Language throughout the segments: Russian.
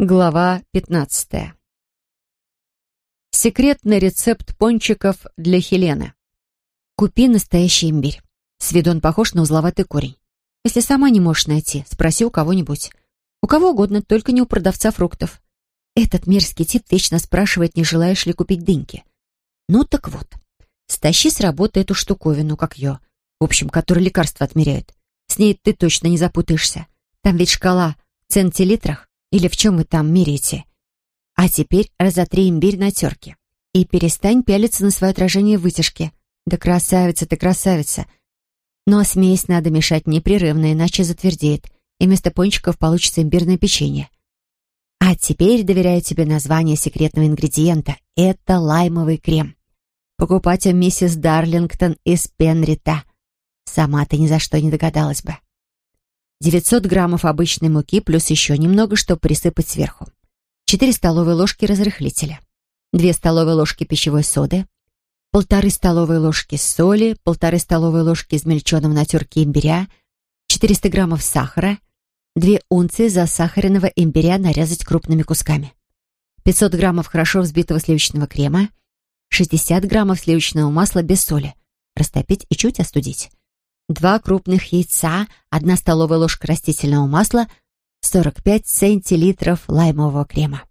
Глава 15. Секретный рецепт пончиков для Хелены. Купи настоящий имбирь. С виду он похож на узловатый корень. Если сама не можешь найти, спроси у кого-нибудь. У кого угодно, только не у продавца фруктов. Этот мерзкий тип вечно спрашивает, не желаешь ли купить дыньки. Ну так вот, стащи с работы эту штуковину, как ее, в общем, которую лекарства отмеряют. С ней ты точно не запутаешься. Там ведь шкала в центилитрах. Или в чем вы там меряете? А теперь разотри имбирь на терке. И перестань пялиться на свое отражение в вытяжке. Да красавица ты, красавица. Но смесь надо мешать непрерывно, иначе затвердеет, и вместо пончиков получится имбирное печенье. А теперь доверяю тебе название секретного ингредиента. Это лаймовый крем. Покупать у миссис Дарлингтон из Пенрита. Сама ты ни за что не догадалась бы. 900 граммов обычной муки плюс еще немного, чтобы присыпать сверху. 4 столовые ложки разрыхлителя. 2 столовые ложки пищевой соды. Полторы столовые ложки соли, полторы столовые ложки измельченного на терке имбиря, 400 граммов сахара, 2 унции засахаренного имбиря нарезать крупными кусками, 500 граммов хорошо взбитого сливочного крема, 60 граммов сливочного масла без соли, растопить и чуть остудить. Два крупных яйца, одна столовая ложка растительного масла, 45 центилитров лаймового крема.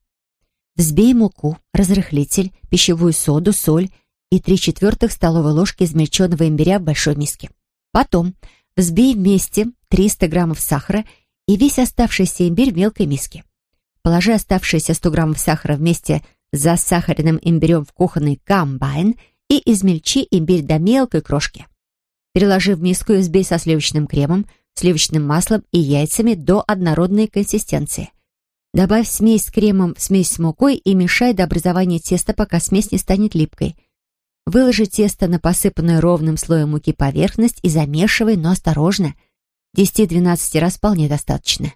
Взбей муку, разрыхлитель, пищевую соду, соль и 3 четвертых столовой ложки измельченного имбиря в большой миске. Потом взбей вместе 300 граммов сахара и весь оставшийся имбирь в мелкой миске. Положи оставшиеся 100 граммов сахара вместе с засахаренным имбирем в кухонный комбайн и измельчи имбирь до мелкой крошки. Переложи в миску и взбей со сливочным кремом, сливочным маслом и яйцами до однородной консистенции. Добавь смесь с кремом смесь с мукой и мешай до образования теста, пока смесь не станет липкой. Выложи тесто на посыпанную ровным слоем муки поверхность и замешивай, но осторожно. 10-12 раз вполне достаточно.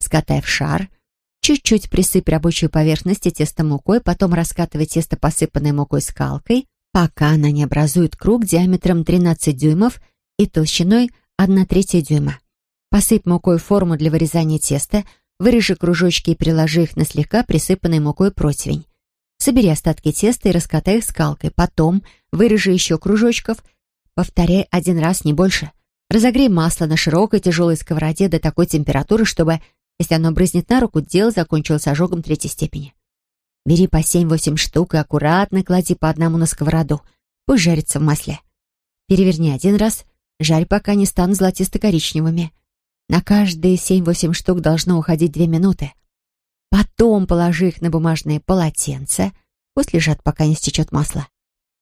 Скатай в шар. Чуть-чуть присыпь рабочую поверхность и тесто мукой, потом раскатывай тесто, посыпанное мукой скалкой, пока она не образует круг диаметром 13 дюймов и толщиной 1 третья дюйма. Посыпь мукой форму для вырезания теста, вырежи кружочки и приложи их на слегка присыпанный мукой противень. Собери остатки теста и раскатай их скалкой. Потом вырежи еще кружочков. Повторяй один раз, не больше. Разогрей масло на широкой тяжелой сковороде до такой температуры, чтобы, если оно брызнет на руку, дело закончилось ожогом третьей степени. Бери по семь-восемь штук и аккуратно клади по одному на сковороду. Пусть жарится в масле. Переверни один раз, жарь, пока не станут золотисто-коричневыми. На каждые семь-восемь штук должно уходить две минуты. Потом положи их на бумажные полотенца, пусть лежат, пока не стечет масло.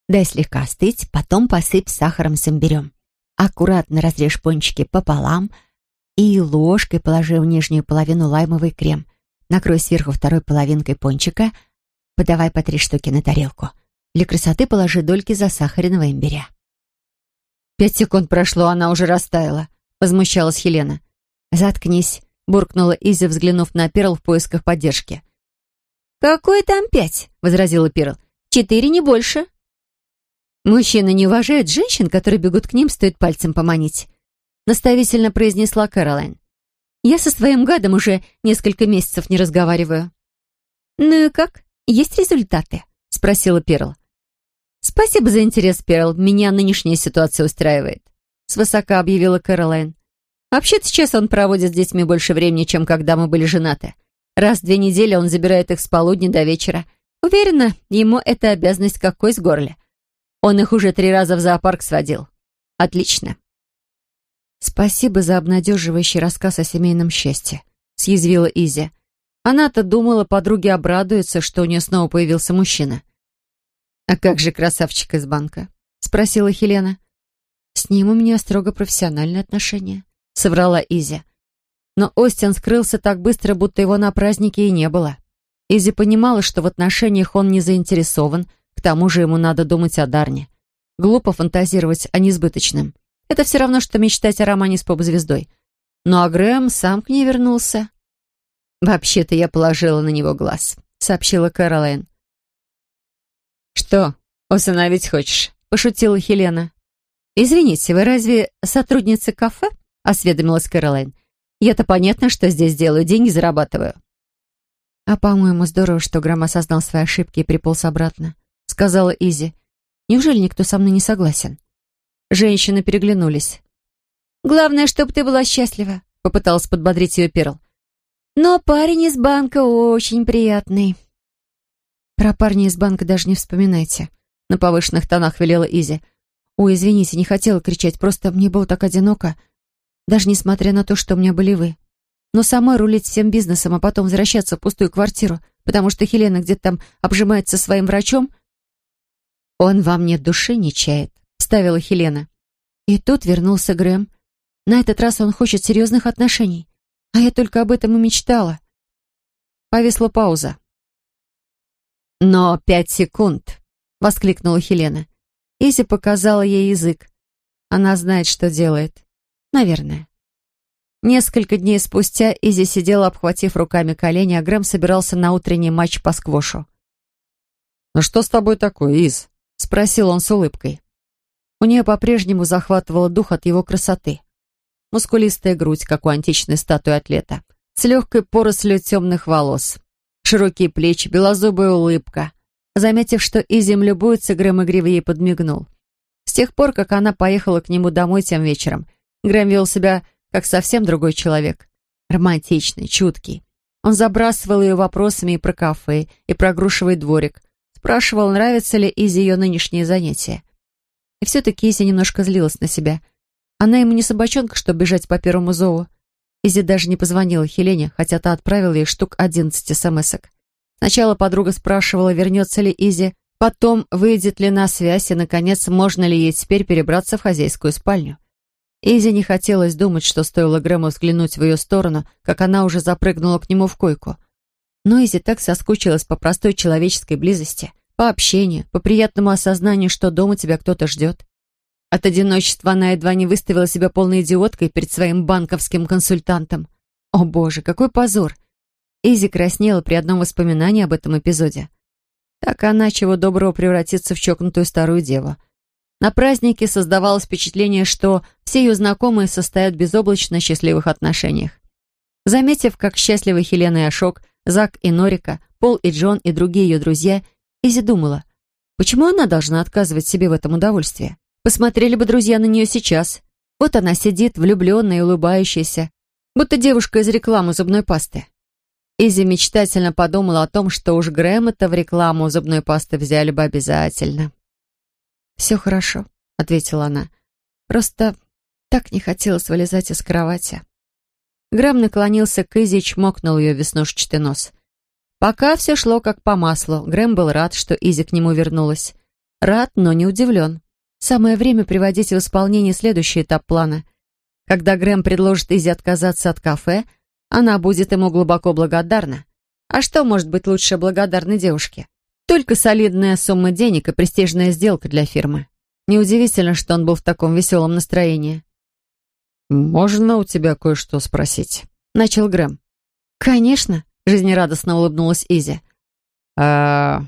Дай слегка остыть, потом посыпь сахаром с имбирем. Аккуратно разрежь пончики пополам и ложкой положи в нижнюю половину лаймовый крем. Накрой сверху второй половинкой пончика — Подавай по три штуки на тарелку. Для красоты положи дольки засахаренного имбиря. Пять секунд прошло, она уже растаяла. Возмущалась Хелена. «Заткнись», — буркнула Изя, взглянув на Перл в поисках поддержки. «Какой там пять?» — возразила Перл. «Четыре, не больше». «Мужчины не уважают женщин, которые бегут к ним, стоит пальцем поманить», — наставительно произнесла Кэролайн. «Я со своим гадом уже несколько месяцев не разговариваю». «Ну и как?» Есть результаты?» — спросила Перл. «Спасибо за интерес, Перл. Меня нынешняя ситуация устраивает», — свысока объявила Кэролайн. «Вообще-то сейчас он проводит с детьми больше времени, чем когда мы были женаты. Раз в две недели он забирает их с полудня до вечера. Уверена, ему эта обязанность как кость в горле. Он их уже три раза в зоопарк сводил. Отлично». «Спасибо за обнадеживающий рассказ о семейном счастье», — съязвила Изи. Она-то думала, подруги обрадуются, что у нее снова появился мужчина. «А как же красавчик из банка?» — спросила Хелена. «С ним у меня строго профессиональные отношения», — соврала Изи. Но Остин скрылся так быстро, будто его на празднике и не было. Изи понимала, что в отношениях он не заинтересован, к тому же ему надо думать о Дарне. Глупо фантазировать о несбыточном. Это все равно, что мечтать о романе с поп-звездой. Ну а Грэм сам к ней вернулся. «Вообще-то я положила на него глаз», — сообщила Кэролайн. «Что, усыновить хочешь?» — пошутила Хелена. «Извините, вы разве сотрудница кафе?» — осведомилась Кэролайн. «Я-то понятно, что здесь делаю, деньги зарабатываю». «А, по-моему, здорово, что Грэм осознал свои ошибки и приполз обратно», — сказала Изи. «Неужели никто со мной не согласен?» Женщины переглянулись. «Главное, чтобы ты была счастлива», — попыталась подбодрить ее Перл. «Но парень из банка очень приятный». «Про парня из банка даже не вспоминайте», — на повышенных тонах велела Изи. «Ой, извините, не хотела кричать, просто мне было так одиноко, даже несмотря на то, что у меня были вы. Но самой рулить всем бизнесом, а потом возвращаться в пустую квартиру, потому что Хелена где-то там обжимается своим врачом...» «Он вам нет души не чает», — ставила Хелена. И тут вернулся Грэм. На этот раз он хочет серьезных отношений. А я только об этом и мечтала. Повисла пауза. «Но пять секунд!» — воскликнула Хелена. Изи показала ей язык. Она знает, что делает. Наверное. Несколько дней спустя Изи сидела, обхватив руками колени, а Грэм собирался на утренний матч по сквошу. «Ну что с тобой такое, Из?» — спросил он с улыбкой. У нее по-прежнему захватывало дух от его красоты. Мускулистая грудь, как у античной статуи атлета, с легкой порослью темных волос, широкие плечи, белозубая улыбка. Заметив, что Изим любуется, Грэм игриво ей подмигнул. С тех пор, как она поехала к нему домой тем вечером, Грэм вел себя как совсем другой человек. Романтичный, чуткий. Он забрасывал ее вопросами и про кафе, и про грушевый дворик. Спрашивал, нравится ли Изи ее нынешние занятия. И все-таки Изи немножко злилась на себя. Она ему не собачонка, чтобы бежать по первому зову. Изи даже не позвонила Хелене, хотя та отправила ей штук одиннадцать смс-ок. Сначала подруга спрашивала, вернется ли Изи, потом, выйдет ли на связь, и, наконец, можно ли ей теперь перебраться в хозяйскую спальню. Изи не хотелось думать, что стоило Грэму взглянуть в ее сторону, как она уже запрыгнула к нему в койку. Но Изи так соскучилась по простой человеческой близости, по общению, по приятному осознанию, что дома тебя кто-то ждет. От одиночества она едва не выставила себя полной идиоткой перед своим банковским консультантом. О боже, какой позор! Изи краснела при одном воспоминании об этом эпизоде. Так она чего доброго превратится в чокнутую старую деву. На празднике создавалось впечатление, что все ее знакомые состоят в безоблачно счастливых отношениях. Заметив, как счастливы Хелена и Ашок, Зак и Норика, Пол и Джон и другие ее друзья, Изи думала, почему она должна отказывать себе в этом удовольствии? Посмотрели бы друзья на нее сейчас. Вот она сидит, влюбленная и улыбающаяся, будто девушка из рекламы зубной пасты. Изи мечтательно подумала о том, что уж Грэма-то в рекламу зубной пасты взяли бы обязательно. «Все хорошо», — ответила она. «Просто так не хотелось вылезать из кровати». Грэм наклонился к Изи и чмокнул ее веснушчатый нос. Пока все шло как по маслу. Грэм был рад, что Изи к нему вернулась. Рад, но не удивлен. Самое время приводить в исполнение следующий этап плана. Когда Грэм предложит Изи отказаться от кафе, она будет ему глубоко благодарна. А что может быть лучше благодарной девушки? Только солидная сумма денег и престижная сделка для фирмы. Неудивительно, что он был в таком веселом настроении. «Можно у тебя кое-что спросить?» — начал Грэм. «Конечно», — жизнерадостно улыбнулась Изи. «А...»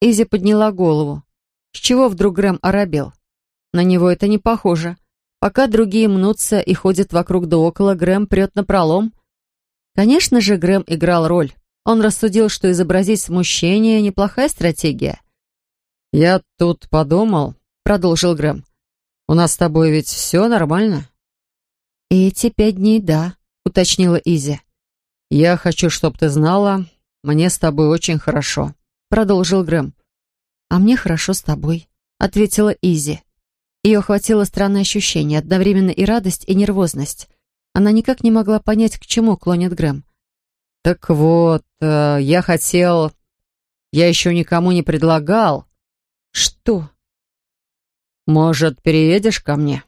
Изи подняла голову. С чего вдруг Грэм оробел? На него это не похоже. Пока другие мнутся и ходят вокруг да около, Грэм прет на пролом. Конечно же, Грэм играл роль. Он рассудил, что изобразить смущение — неплохая стратегия. «Я тут подумал», — продолжил Грэм. «У нас с тобой ведь все нормально?» «Эти пять дней, да», — уточнила Изи. «Я хочу, чтобы ты знала, мне с тобой очень хорошо», — продолжил Грэм. «А мне хорошо с тобой», — ответила Изи. Ее охватило странное ощущение, одновременно и радость, и нервозность. Она никак не могла понять, к чему клонит Грэм. «Так вот, э, я хотел... Я еще никому не предлагал». «Что?» «Может, переедешь ко мне?»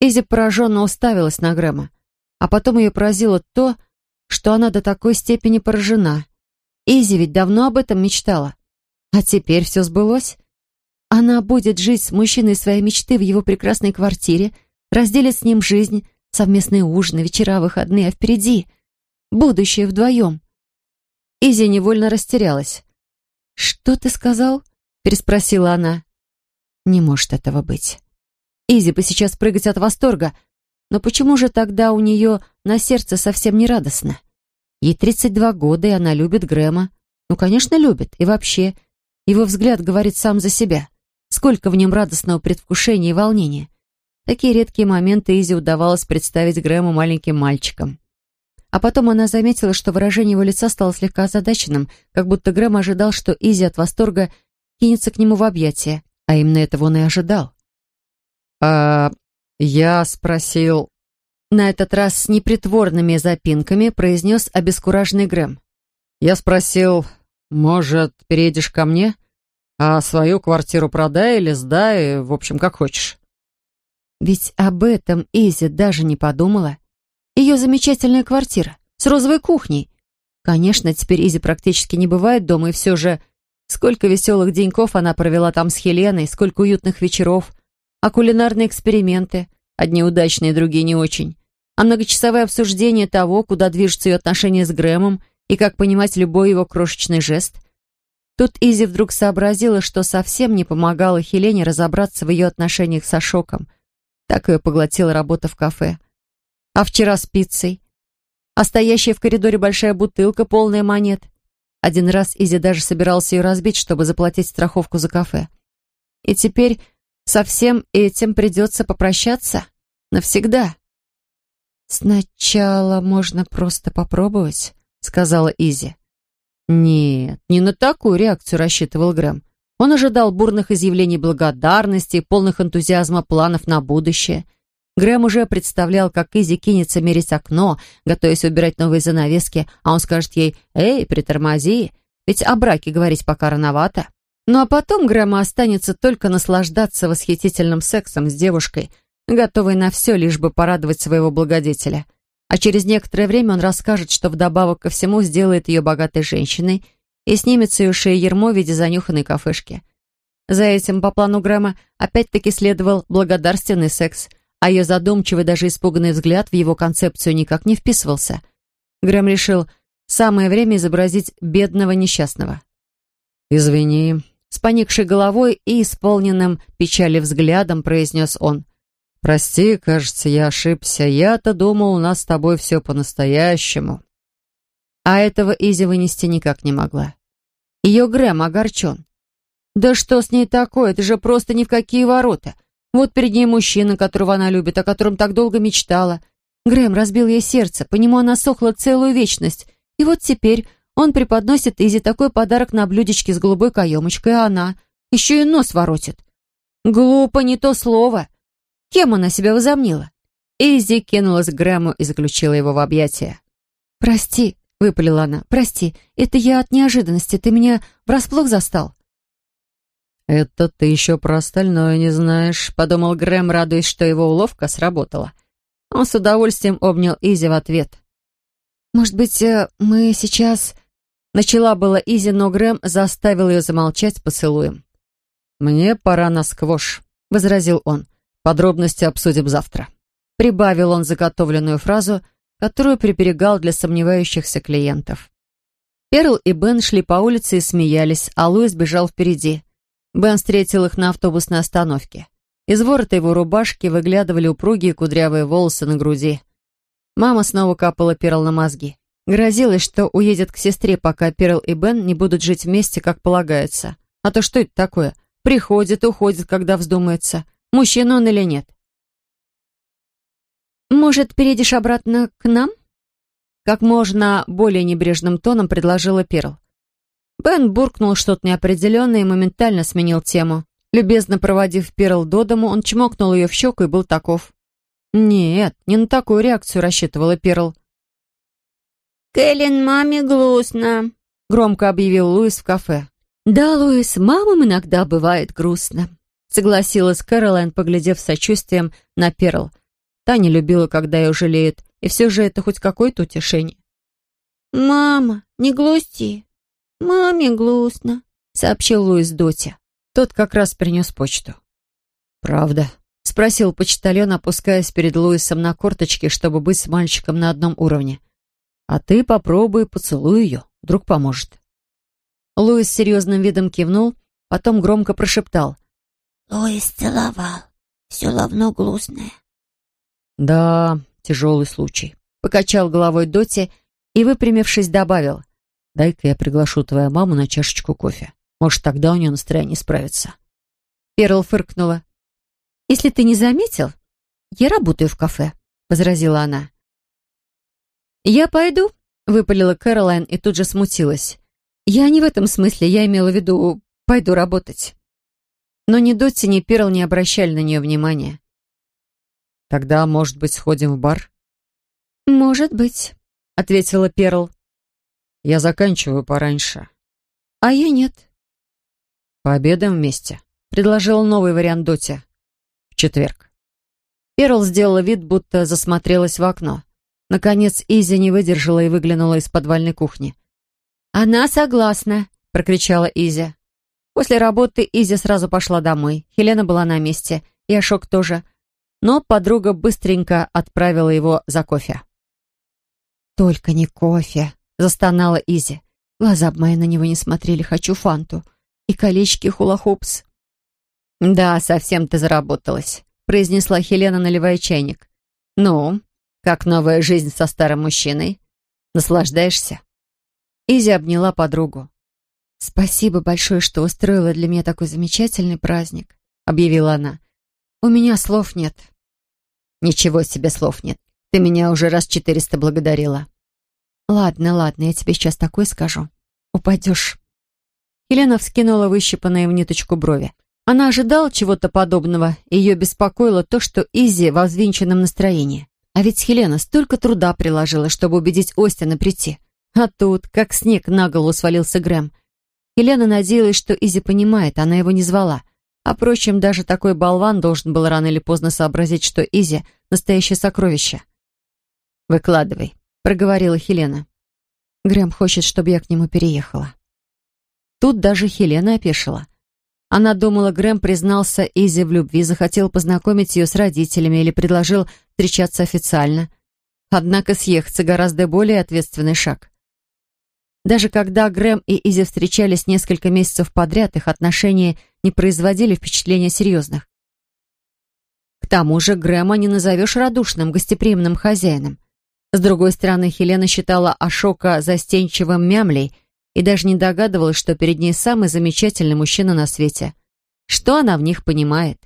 Изи пораженно уставилась на Грэма, а потом ее поразило то, что она до такой степени поражена. Изи ведь давно об этом мечтала. А теперь все сбылось. Она будет жить с мужчиной своей мечты в его прекрасной квартире, разделит с ним жизнь, совместные ужины, вечера, выходные, а впереди будущее вдвоем. Изи невольно растерялась. «Что ты сказал?» — переспросила она. «Не может этого быть. Изи бы сейчас прыгать от восторга, но почему же тогда у нее на сердце совсем не радостно? Ей 32 года, и она любит Грэма. Ну, конечно, любит. И вообще, его взгляд говорит сам за себя. Сколько в нем радостного предвкушения и волнения. Такие редкие моменты Изи удавалось представить Грэму маленьким мальчиком. А потом она заметила, что выражение его лица стало слегка озадаченным, как будто Грэм ожидал, что Изи от восторга кинется к нему в объятия, а именно этого он и ожидал. «А я спросил...» На этот раз с непритворными запинками произнес обескураженный Грэм. «Я спросил, может, переедешь ко мне, а свою квартиру продай или сдай, в общем, как хочешь». Ведь об этом Изи даже не подумала. Ее замечательная квартира с розовой кухней. Конечно, теперь Изи практически не бывает дома, и все же сколько веселых деньков она провела там с Хеленой, сколько уютных вечеров, а кулинарные эксперименты, одни удачные, другие не очень, а многочасовое обсуждение того, куда движутся ее отношения с Грэмом и как понимать любой его крошечный жест. Тут Изи вдруг сообразила, что совсем не помогала Хелене разобраться в ее отношениях с Ашоком. Так ее поглотила работа в кафе. А вчера с пиццей. А стоящая в коридоре большая бутылка, полная монет. Один раз Изи даже собирался ее разбить, чтобы заплатить страховку за кафе. И теперь со всем этим придется попрощаться навсегда. «Сначала можно просто попробовать», — сказала Изи. Нет, не на такую реакцию рассчитывал Грэм. Он ожидал бурных изъявлений благодарности, полных энтузиазма планов на будущее. Грэм уже представлял, как Изи кинется мерить окно, готовясь убирать новые занавески, а он скажет ей «Эй, притормози», ведь о браке говорить пока рановато. Ну а потом Грэму останется только наслаждаться восхитительным сексом с девушкой, готовой на все, лишь бы порадовать своего благодетеля. А через некоторое время он расскажет, что вдобавок ко всему сделает ее богатой женщиной и снимет с ее шеи ермо в виде занюханной кафешки. За этим, по плану Грэма, опять-таки следовал благодарственный секс – а ее задумчивый, даже испуганный взгляд в его концепцию никак не вписывался. Грэм решил, самое время изобразить бедного несчастного. «Извини», — с поникшей головой и исполненным печали взглядом произнес он. «Прости, кажется, я ошибся. Я-то думал, у нас с тобой все по-настоящему». А этого Изи вынести никак не могла. Ее Грэм огорчен. «Да что с ней такое? Это же просто ни в какие ворота. Вот перед ней мужчина, которого она любит, о котором так долго мечтала. Грэм разбил ей сердце, по нему она сохла целую вечность. И вот теперь он преподносит Изи такой подарок на блюдечке с голубой каемочкой, а она еще и нос воротит. Глупо, не то слово. Кем она себя возомнила? Изи кинулась к Грэму и заключила его в объятия. «Прости», — выпалила она, — «прости, это я от неожиданности, ты меня врасплох застал». «Это ты еще про остальное не знаешь», — подумал Грэм, радуясь, что его уловка сработала. Он с удовольствием обнял Изи в ответ. «Может быть, э, мы сейчас...» Начала было Изи, но Грэм заставил ее замолчать поцелуем. «Мне пора на сквош», — возразил он. «Подробности обсудим завтра». Прибавил он заготовленную фразу, которую приберегал для сомневающихся клиентов. Перл и Бен шли по улице и смеялись, а Луис бежал впереди. Бен встретил их на автобусной остановке. Из ворота его рубашки выглядывали упругие кудрявые волосы на груди. Мама снова капала Перл на мозги. Грозилась, что уедет к сестре, пока Перл и Бен не будут жить вместе, как полагается. А то что это такое? Приходит, уходит, когда вздумается. Мужчина он или нет? «Может, перейдешь обратно к нам?» Как можно более небрежным тоном предложила Перл. Бен буркнул что-то неопределенное и моментально сменил тему. Любезно проводив Перл до дому, он чмокнул ее в щеку и был таков. Нет, не на такую реакцию рассчитывала Перл. «Кэлен, маме грустно», — громко объявил Луис в кафе. «Да, Луис, мамам иногда бывает грустно», — согласилась Кэролайн, поглядев с сочувствием на Перл. Та не любила, когда ее жалеют, и все же это хоть какое-то утешение. «Мама, не грусти. «Маме грустно», — сообщил Луис Доте. Тот как раз принес почту. «Правда?» — спросил почтальон, опускаясь перед Луисом на корточки, чтобы быть с мальчиком на одном уровне. «А ты попробуй, поцелуй ее, вдруг поможет». Луис серьезным видом кивнул, потом громко прошептал. «Луис целовал, все равно грустное». «Да, тяжелый случай», — покачал головой Доти и, выпрямившись, добавил. «Дай-ка я приглашу твою маму на чашечку кофе. Может, тогда у нее настроение справится». Перл фыркнула. «Если ты не заметил, я работаю в кафе», — возразила она. «Я пойду», — выпалила Кэролайн и тут же смутилась. «Я не в этом смысле, я имела в виду, пойду работать». Но ни Дотти, ни Перл не обращали на нее внимания. «Тогда, может быть, сходим в бар?» «Может быть», — ответила Перл. «Я заканчиваю пораньше». «А я нет». «Пообедаем вместе», — предложил новый вариант Доти. «В четверг». Перл сделала вид, будто засмотрелась в окно. Наконец Изи не выдержала и выглянула из подвальной кухни. «Она согласна», — прокричала Изи. После работы Изи сразу пошла домой. Хелена была на месте, и Ашок тоже. Но подруга быстренько отправила его за кофе. «Только не кофе», — застонала Изи. Глаза б мои на него не смотрели, хочу фанту. И колечки хула-хупс. «Да, совсем ты заработалась», — произнесла Хелена, наливая чайник. «Ну, как новая жизнь со старым мужчиной? Наслаждаешься?» Изи обняла подругу. «Спасибо большое, что устроила для меня такой замечательный праздник», — объявила она. «У меня слов нет». «Ничего себе слов нет. Ты меня уже раз четыреста благодарила». «Ладно, ладно, я тебе сейчас такое скажу. Упадешь». Хелена вскинула выщипанные в ниточку брови. Она ожидала чего-то подобного, и ее беспокоило то, что Изи во взвинченном настроении. А ведь Хелена столько труда приложила, чтобы убедить Остина прийти. А тут, как снег на голову свалился Грэм — Хелена надеялась, что Изи понимает, она его не звала. А, впрочем, даже такой болван должен был рано или поздно сообразить, что Изи — настоящее сокровище. «Выкладывай», — проговорила Хелена. Грэм хочет, чтобы я к нему переехала. Тут даже Хелена опешила. Она думала, Грэм признался Изи в любви, захотел познакомить ее с родителями или предложил встречаться официально. Однако съехаться гораздо более ответственный шаг. Даже когда Грэм и Изи встречались несколько месяцев подряд, их отношения не производили впечатления серьезных. К тому же Грэма не назовешь радушным, гостеприимным хозяином. С другой стороны, Хелена считала Ашока застенчивым мямлей и даже не догадывалась, что перед ней самый замечательный мужчина на свете. Что она в них понимает?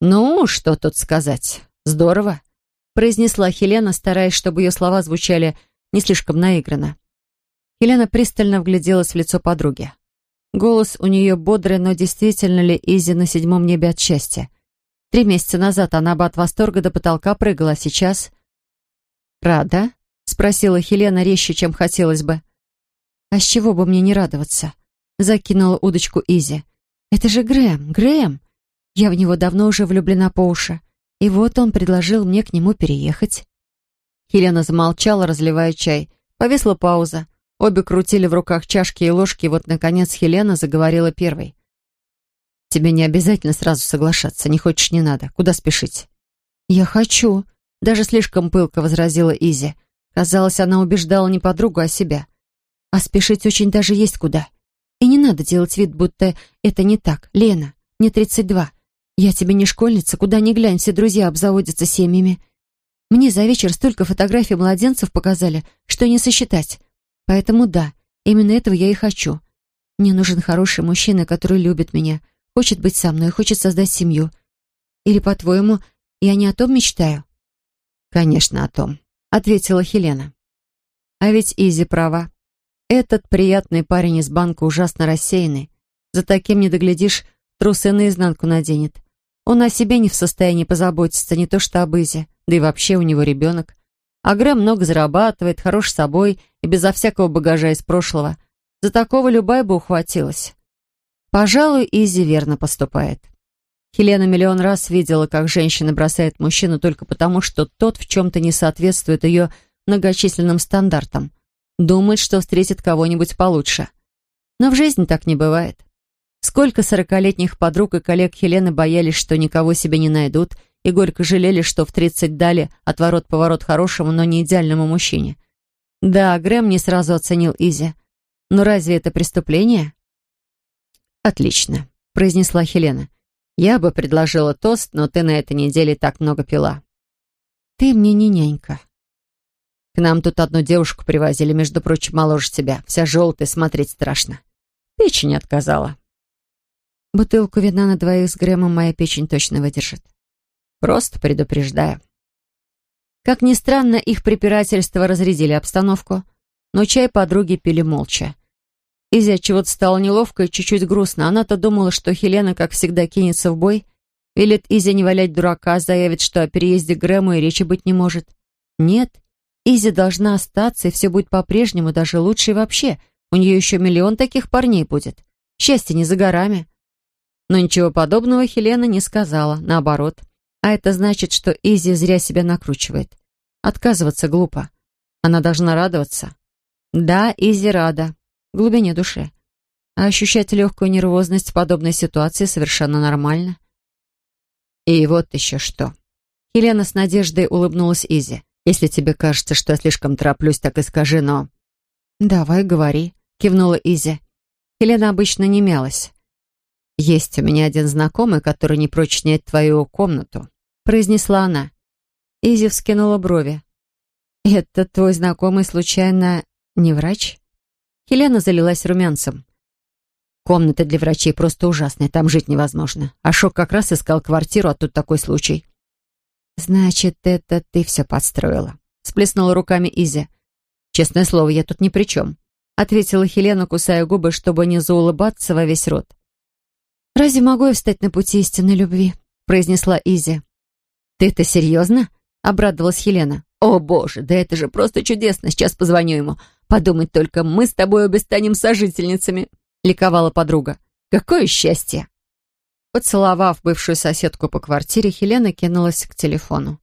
«Ну, что тут сказать? Здорово», — произнесла Хелена, стараясь, чтобы ее слова звучали не слишком наигранно. Елена пристально вгляделась в лицо подруги. Голос у нее бодрый, но действительно ли Изи на седьмом небе от счастья? Три месяца назад она бы от восторга до потолка прыгала, а сейчас... «Рада?» — спросила Хелена резче, чем хотелось бы. «А с чего бы мне не радоваться?» — закинула удочку Изи. «Это же Грэм, Грэм! Я в него давно уже влюблена по уши. И вот он предложил мне к нему переехать». Хелена замолчала, разливая чай. Повисла пауза. Обе крутили в руках чашки и ложки, и вот, наконец, Хелена заговорила первой. «Тебе не обязательно сразу соглашаться. Не хочешь, не надо. Куда спешить?» «Я хочу», — даже слишком пылко возразила Изи. Казалось, она убеждала не подругу, а себя. «А спешить очень даже есть куда. И не надо делать вид, будто это не так. Лена, мне тридцать два. Я тебе не школьница, куда ни глянь, все друзья обзаводятся семьями. Мне за вечер столько фотографий младенцев показали, что не сосчитать. Поэтому да, именно этого я и хочу. Мне нужен хороший мужчина, который любит меня, хочет быть со мной, хочет создать семью. Или, по-твоему, я не о том мечтаю?» «Конечно, о том», — ответила Хелена. «А ведь Изи права. Этот приятный парень из банка ужасно рассеянный. За таким не доглядишь, трусы наизнанку наденет. Он о себе не в состоянии позаботиться, не то что об Изи, да и вообще у него ребенок. А Грэм много зарабатывает, хорош собой и безо всякого багажа из прошлого. За такого любая бы ухватилась. Пожалуй, Изи верно поступает. Хелена миллион раз видела, как женщина бросает мужчину только потому, что тот в чем-то не соответствует ее многочисленным стандартам. Думает, что встретит кого-нибудь получше. Но в жизни так не бывает. Сколько сорокалетних подруг и коллег Хелены боялись, что никого себе не найдут – и горько жалели, что в тридцать дали отворот-поворот хорошему, но не идеальному мужчине. Да, Грэм не сразу оценил Изи. Но разве это преступление? «Отлично», — произнесла Хелена. «Я бы предложила тост, но ты на этой неделе так много пила». «Ты мне не нянька». К нам тут одну девушку привозили, между прочим, моложе тебя. Вся желтая, смотреть страшно. Печень отказала. Бутылку вина на двоих с Грэмом моя печень точно выдержит. Просто предупреждаю. Как ни странно, их препирательства разрядили обстановку, но чай подруги пили молча. Изи отчего-то стало неловко и чуть-чуть грустно. Она-то думала, что Хелена, как всегда, кинется в бой, велит Изи не валять дурака, заявит, что о переезде Грэму и речи быть не может. Нет, Изи должна остаться, и все будет по-прежнему, даже лучше и вообще. У нее еще миллион таких парней будет. Счастье не за горами. Но ничего подобного Хелена не сказала, наоборот. А это значит, что Изи зря себя накручивает. Отказываться глупо. Она должна радоваться. Да, Изи рада. В глубине души. А ощущать легкую нервозность в подобной ситуации совершенно нормально. И вот еще что. Хелена с надеждой улыбнулась Изи. «Если тебе кажется, что я слишком тороплюсь, так и скажи, но...» «Давай, говори», — кивнула Изи. Хелена обычно не мялась. «Есть у меня один знакомый, который не прочь снять твою комнату», — произнесла она. Изи вскинула брови. «Это твой знакомый, случайно, не врач?» Хелена залилась румянцем. «Комната для врачей просто ужасная, там жить невозможно. А Шок как раз искал квартиру, а тут такой случай». «Значит, это ты все подстроила», — сплеснула руками Изи. «Честное слово, я тут ни при чем», — ответила Хелена, кусая губы, чтобы не заулыбаться во весь рот. «Разве могу я встать на пути истинной любви?» — произнесла Изи. «Ты это серьезно?» — обрадовалась Хелена. «О, боже, да это же просто чудесно! Сейчас позвоню ему. Подумать только, мы с тобой обе станем сожительницами!» — ликовала подруга. «Какое счастье!» Поцеловав бывшую соседку по квартире, Хелена кинулась к телефону.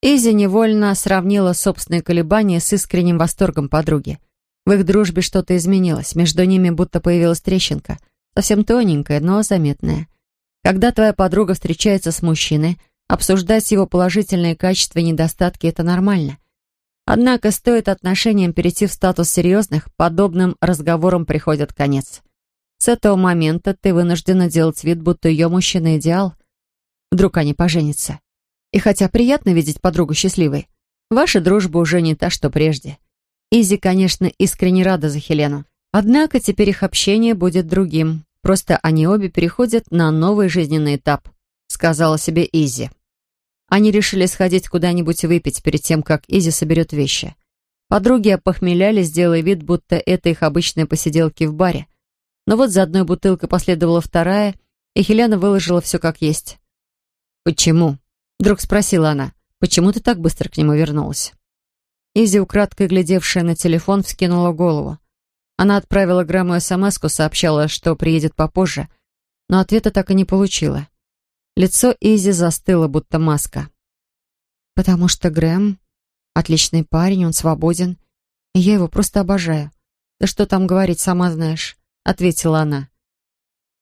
Изи невольно сравнила собственные колебания с искренним восторгом подруги. В их дружбе что-то изменилось, между ними будто появилась трещинка — Совсем тоненькая, но заметная. Когда твоя подруга встречается с мужчиной, обсуждать его положительные качества и недостатки – это нормально. Однако стоит отношениям перейти в статус серьезных, подобным разговорам приходит конец. С этого момента ты вынуждена делать вид, будто ее мужчина – идеал. Вдруг они поженятся. И хотя приятно видеть подругу счастливой, ваша дружба уже не та, что прежде. Изи, конечно, искренне рада за Хелену. Однако теперь их общение будет другим. Просто они обе переходят на новый жизненный этап, сказала себе Изи. Они решили сходить куда-нибудь выпить перед тем, как Изи соберет вещи. Подруги опохмелялись, делая вид, будто это их обычные посиделки в баре. Но вот за одной бутылкой последовала вторая, и Хелена выложила все как есть. «Почему?» — вдруг спросила она. «Почему ты так быстро к нему вернулась?» Изи, украдкой глядевшая на телефон, вскинула голову. Она отправила Грэму смс сообщала, что приедет попозже, но ответа так и не получила. Лицо Изи застыло, будто маска. «Потому что Грэм — отличный парень, он свободен, и я его просто обожаю. Да что там говорить, сама знаешь», — ответила она.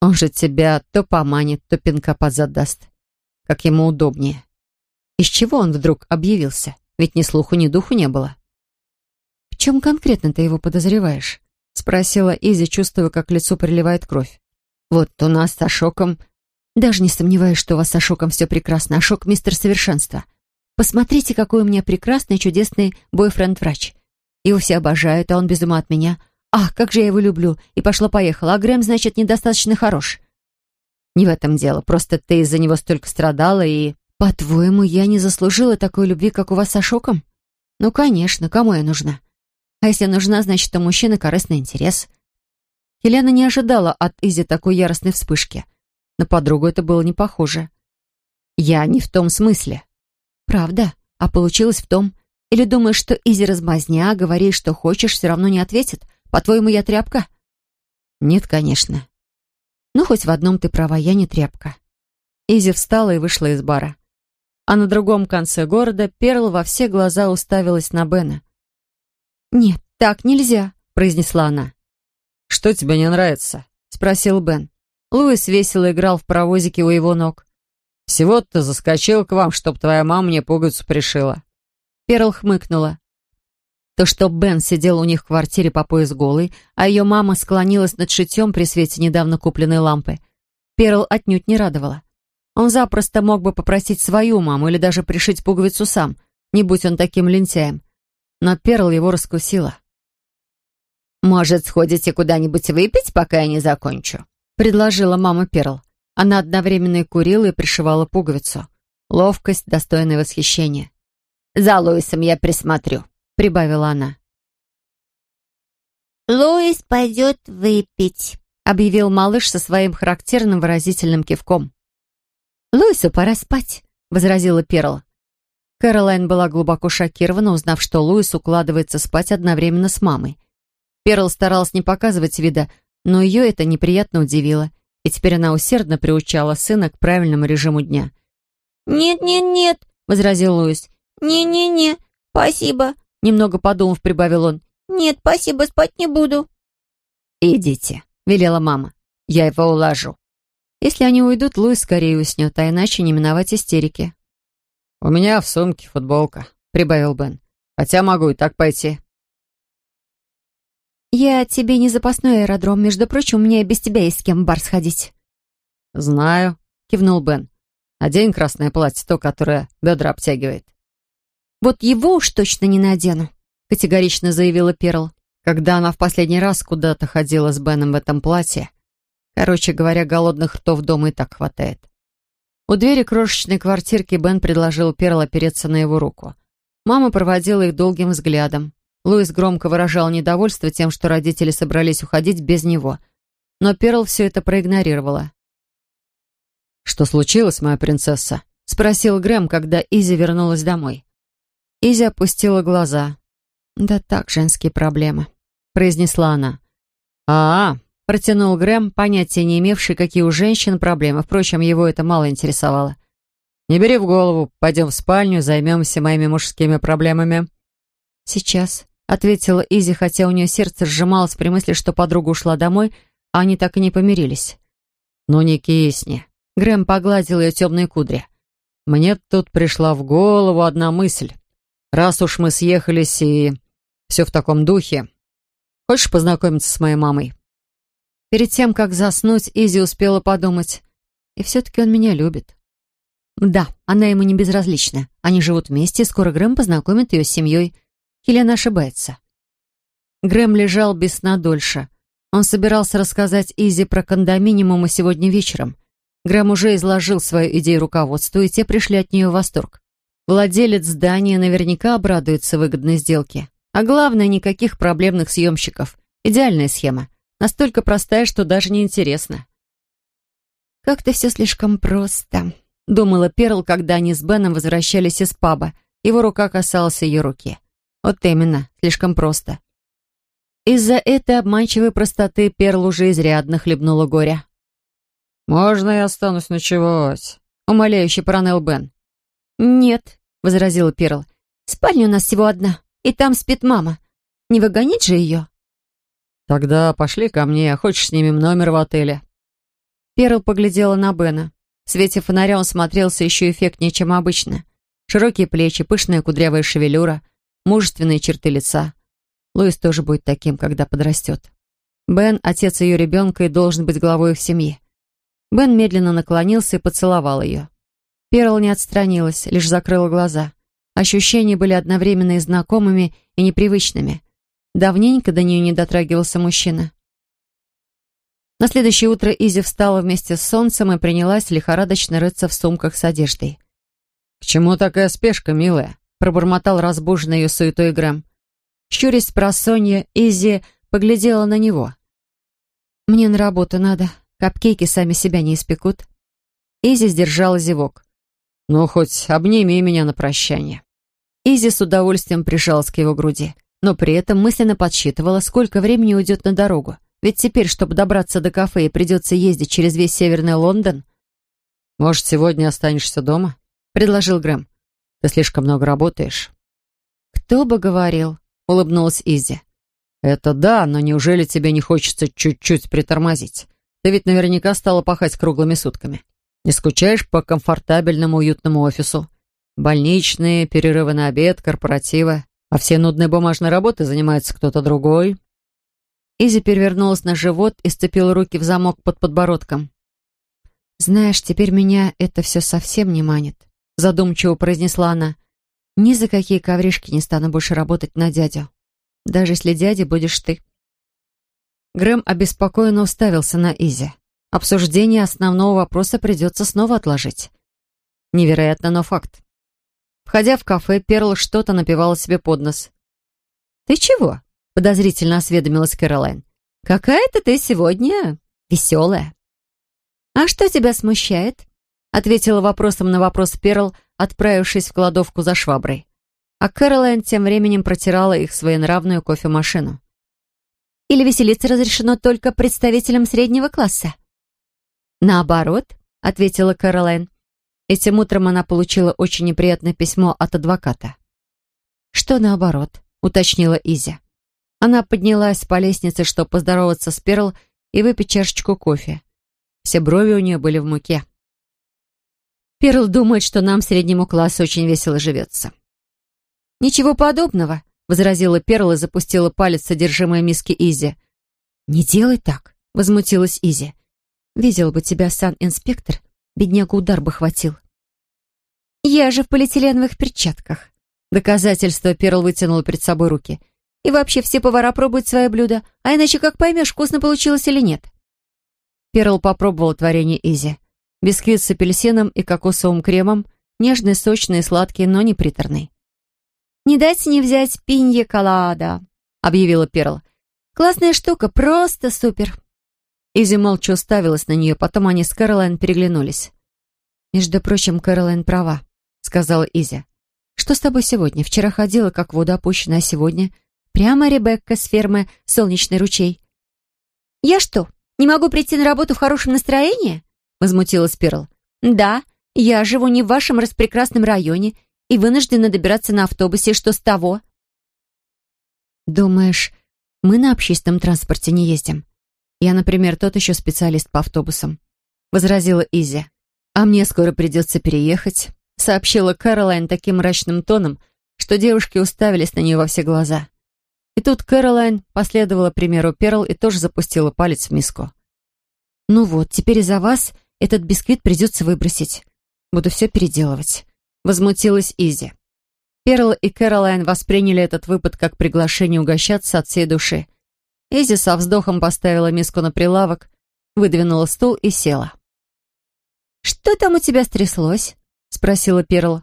«Он же тебя то поманит, то пинка под зад даст, как ему удобнее. Из чего он вдруг объявился? Ведь ни слуху, ни духу не было». «В чем конкретно ты его подозреваешь?» Спросила Изи, чувствуя, как к лицу приливает кровь. «Вот у нас с Ашоком...» «Даже не сомневаюсь, что у вас с Ашоком все прекрасно. Ашок — мистер совершенства. Посмотрите, какой у меня прекрасный, чудесный бойфренд-врач. Его все обожают, а он без ума от меня. Ах, как же я его люблю!» И пошло-поехало. А Грэм, значит, недостаточно хорош. «Не в этом дело. Просто ты из-за него столько страдала и...» «По-твоему, я не заслужила такой любви, как у вас с Ашоком?» «Ну, конечно. Кому я нужна?» А если нужна, значит, у мужчины корыстный интерес. Елена не ожидала от Изи такой яростной вспышки. На подругу это было не похоже. «Я не в том смысле». «Правда? А получилось в том. Или думаешь, что Изи размазня, говоришь, что хочешь, все равно не ответит? По-твоему, я тряпка?» «Нет, конечно». «Ну, хоть в одном ты права, я не тряпка». Изи встала и вышла из бара. А на другом конце города Перл во все глаза уставилась на Бена. «Нет, так нельзя», — произнесла она. «Что тебе не нравится?» — спросил Бен. Луис весело играл в паровозике у его ног. «Всего-то заскочил к вам, чтоб твоя мама мне пуговицу пришила». Перл хмыкнула. То, что Бен сидел у них в квартире по пояс голый, а ее мама склонилась над шитьем при свете недавно купленной лампы, Перл отнюдь не радовала. Он запросто мог бы попросить свою маму или даже пришить пуговицу сам, не будь он таким лентяем. Но Перл его раскусила. «Может, сходите куда-нибудь выпить, пока я не закончу?» — предложила мама Перл. Она одновременно и курила, и пришивала пуговицу. Ловкость, достойное восхищения. «За Луисом я присмотрю», — прибавила она. «Луис пойдет выпить», — объявил малыш со своим характерным выразительным кивком. «Луису пора спать», — возразила Перл. Кэролайн была глубоко шокирована, узнав, что Луис укладывается спать одновременно с мамой. Перл старалась не показывать вида, но ее это неприятно удивило, и теперь она усердно приучала сына к правильному режиму дня. «Нет-нет-нет», — возразил Луис. «Не-не-не, спасибо», — немного подумав, прибавил он. «Нет, спасибо, спать не буду». «Идите», — велела мама. «Я его уложу». Если они уйдут, Луис скорее уснет, а иначе не миновать истерики. «У меня в сумке футболка», — прибавил Бен. «Хотя могу и так пойти». «Я тебе не запасной аэродром. Между прочим, меня без тебя есть с кем в бар сходить». «Знаю», — кивнул Бен. «Одень красное платье, то, которое бедра обтягивает». «Вот его уж точно не надену», — категорично заявила Перл. Когда она в последний раз куда-то ходила с Беном в этом платье, короче говоря, голодных ртов дома и так хватает. У двери крошечной квартирки Бен предложил Перл опереться на его руку. Мама проводила их долгим взглядом. Луис громко выражал недовольство тем, что родители собрались уходить без него. Но Перл все это проигнорировала. «Что случилось, моя принцесса?» — спросил Грэм, когда Изи вернулась домой. Изи опустила глаза. «Да так, женские проблемы», — произнесла она. «А-а», — протянул Грэм, понятия не имевший, какие у женщин проблемы. Впрочем, его это мало интересовало. «Не бери в голову. Пойдем в спальню, займемся моими мужскими проблемами». «Сейчас», ответила Изи, хотя у нее сердце сжималось при мысли, что подруга ушла домой, а они так и не помирились. «Ну не кисни!» Грэм погладил ее темные кудри. «Мне тут пришла в голову одна мысль. Раз уж мы съехались и все в таком духе, хочешь познакомиться с моей мамой?» Перед тем, как заснуть, Изи успела подумать. И все-таки он меня любит. Да, она ему не безразлична. Они живут вместе, и скоро Грэм познакомит ее с семьей. Хелена ошибается. Грэм лежал без сна дольше. Он собирался рассказать Изи про кондоминиумы сегодня вечером. Грэм уже изложил свою идею руководству, и те пришли от нее в восторг. Владелец здания наверняка обрадуется выгодной сделке. А главное, никаких проблемных съемщиков. Идеальная схема. Настолько простая, что даже не интересно. «Как-то все слишком просто», — думала Перл, когда они с Беном возвращались из паба. Его рука касалась ее руки. Вот именно, слишком просто. Из-за этой обманчивой простоты Перл уже изрядно хлебнула горя. «Можно я останусь ночевать?» — умоляюще проныл Бен. «Нет», — возразила Перл. «Спальня у нас всего одна, и там спит мама. Не выгонить же ее?» «Тогда пошли ко мне, хочешь, снимем номер в отеле?» Перл поглядела на Бена. В свете фонаря он смотрелся еще эффектнее, чем обычно. Широкие плечи, пышная кудрявая шевелюра — мужественные черты лица. Луис тоже будет таким, когда подрастет. Бен — отец ее ребенка и должен быть главой их семьи. Бен медленно наклонился и поцеловал ее. Перл не отстранилась, лишь закрыла глаза. Ощущения были одновременно и знакомыми, и непривычными. Давненько до нее не дотрагивался мужчина. На следующее утро Изи встала вместе с солнцем и принялась лихорадочно рыться в сумках с одеждой. «К чему такая спешка, милая?» пробормотал разбуженный ее суетой Грэм. Щурясь с просонья, Изи поглядела на него. «Мне на работу надо. Капкейки сами себя не испекут». Изи сдержала зевок. «Ну, хоть обними меня на прощание». Изи с удовольствием прижалась к его груди, но при этом мысленно подсчитывала, сколько времени уйдет на дорогу. Ведь теперь, чтобы добраться до кафе, придется ездить через весь северный Лондон. «Может, сегодня останешься дома?» — предложил Грэм. Ты слишком много работаешь». «Кто бы говорил?» — улыбнулась Изи. «Это да, но неужели тебе не хочется чуть-чуть притормозить? Ты ведь наверняка стала пахать круглыми сутками. Не скучаешь по комфортабельному уютному офису? Больничные, перерывы на обед, корпоративы. А все нудные бумажные работы занимается кто-то другой». Изи перевернулась на живот и сцепила руки в замок под подбородком. «Знаешь, теперь меня это все совсем не манит задумчиво произнесла она. Ни за какие ковришки не стану больше работать на дядю. Даже если дядя будешь ты. Грэм обеспокоенно уставился на Изи. Обсуждение основного вопроса придется снова отложить. Невероятно, но факт. Входя в кафе, Перл что-то напевала себе под нос. «Ты чего?» — подозрительно осведомилась Кэролайн. «Какая-то ты сегодня веселая». «А что тебя смущает?» — ответила вопросом на вопрос Перл, отправившись в кладовку за шваброй. А Кэролайн тем временем протирала их своенравную кофемашину. «Или веселиться разрешено только представителям среднего класса?» «Наоборот», — ответила Кэролайн. Этим утром она получила очень неприятное письмо от адвоката. «Что наоборот?» — уточнила Изя. Она поднялась по лестнице, чтобы поздороваться с Перл и выпить чашечку кофе. Все брови у нее были в муке. Перл думает, что нам, среднему классу, очень весело живется. «Ничего подобного», — возразила Перл и запустила палец в содержимое миски Изи. «Не делай так», — возмутилась Изи. «Видел бы тебя сан-инспектор, беднягу удар бы хватил». «Я же в полиэтиленовых перчатках». Доказательство Перл вытянула перед собой руки. «И вообще все повара пробуют свои блюда, а иначе как поймешь, вкусно получилось или нет». Перл попробовала творение Изи. Бисквит с апельсином и кокосовым кремом, нежный, сочный, сладкий, но не приторный. «Ни дать ни взять пинья колада», — объявила Перл. «Классная штука, просто супер». Изи молча уставилась на нее, потом они с Кэролайн переглянулись. «Между прочим, Кэролайн права», — сказала Изи. «Что с тобой сегодня? Вчера ходила, как в воду опущенная, а сегодня...» «Прямо Ребекка с фермы «Солнечный ручей». «Я что, не могу прийти на работу в хорошем настроении?» — возмутилась Перл. «Да, я живу не в вашем распрекрасном районе и вынуждена добираться на автобусе. Что с того?» «Думаешь, мы на общественном транспорте не ездим? Я, например, тот еще специалист по автобусам», — возразила Изи. «А мне скоро придется переехать», — сообщила Кэролайн таким мрачным тоном, что девушки уставились на нее во все глаза. И тут Кэролайн последовала примеру Перл и тоже запустила палец в миску. «Ну вот, теперь из-за вас этот бисквит придется выбросить. Буду все переделывать», — возмутилась Изи. Перл и Кэролайн восприняли этот выпад как приглашение угощаться от всей души. Изи со вздохом поставила миску на прилавок, выдвинула стул и села. «Что там у тебя стряслось?» — спросила Перл.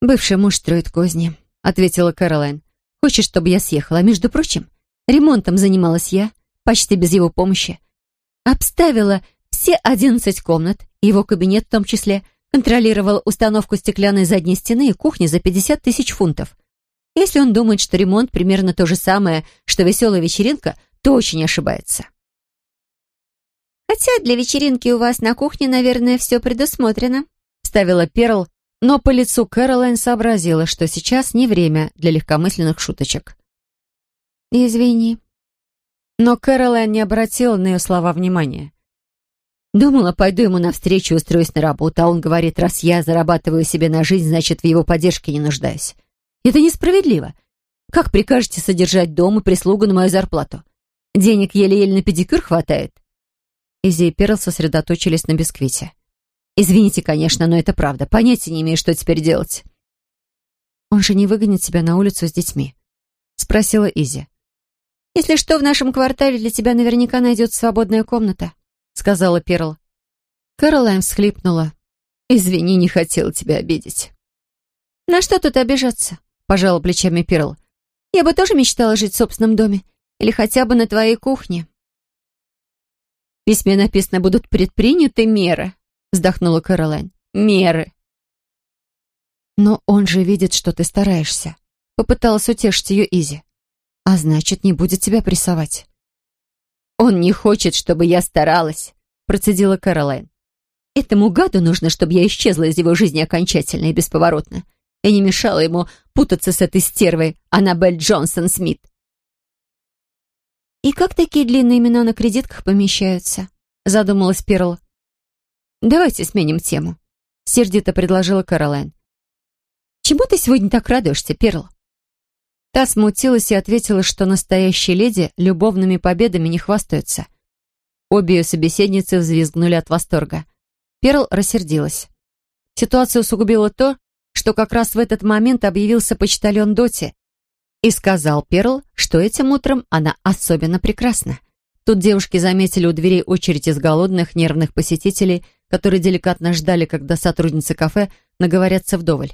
«Бывший муж строит козни», — ответила Кэролайн. «Хочет, чтобы я съехала. А между прочим, ремонтом занималась я, почти без его помощи. Обставила все одиннадцать комнат, его кабинет в том числе, контролировал установку стеклянной задней стены и кухни за 50 тысяч фунтов. Если он думает, что ремонт примерно то же самое, что веселая вечеринка, то очень ошибается. «Хотя для вечеринки у вас на кухне, наверное, все предусмотрено», ставила Перл, но по лицу Кэролайн сообразила, что сейчас не время для легкомысленных шуточек. «Извини». Но Кэролайн не обратила на ее слова внимания. Думала, пойду ему навстречу и устроюсь на работу, а он говорит, раз я зарабатываю себе на жизнь, значит, в его поддержке не нуждаюсь. Это несправедливо. Как прикажете содержать дом и прислугу на мою зарплату? Денег еле-еле на педикюр хватает. Изи и Перл сосредоточились на бисквите. «Извините, конечно, но это правда. Понятия не имею, что теперь делать». «Он же не выгонит тебя на улицу с детьми?» — спросила Изи. «Если что, в нашем квартале для тебя наверняка найдется свободная комната», — сказала Перл. Кэролайн всхлипнула. «Извини, не хотела тебя обидеть». «На что тут обижаться?» — пожала плечами Перл. «Я бы тоже мечтала жить в собственном доме. Или хотя бы на твоей кухне». «В письме написано, будут предприняты меры», — вздохнула Кэролайн. «Меры». «Но он же видит, что ты стараешься», — попыталась утешить ее Изи. «А значит, не будет тебя прессовать». «Он не хочет, чтобы я старалась», — процедила Кэролайн. «Этому гаду нужно, чтобы я исчезла из его жизни окончательно и бесповоротно, и не мешала ему путаться с этой стервой Аннабель Джонсон Смит». «И как такие длинные имена на кредитках помещаются?» — задумалась Перл. «Давайте сменим тему», — сердито предложила Кэролайн. «Чему ты сегодня так радуешься, Перл?» Та смутилась и ответила, что настоящие леди любовными победами не хвастаются. Обе ее собеседницы взвизгнули от восторга. Перл рассердилась. Ситуацию усугубило то, что как раз в этот момент объявился почтальон Доти и сказал Перл, что этим утром она особенно прекрасна. Тут девушки заметили у дверей очередь из голодных, нервных посетителей, которые деликатно ждали, когда сотрудницы кафе наговорятся вдоволь.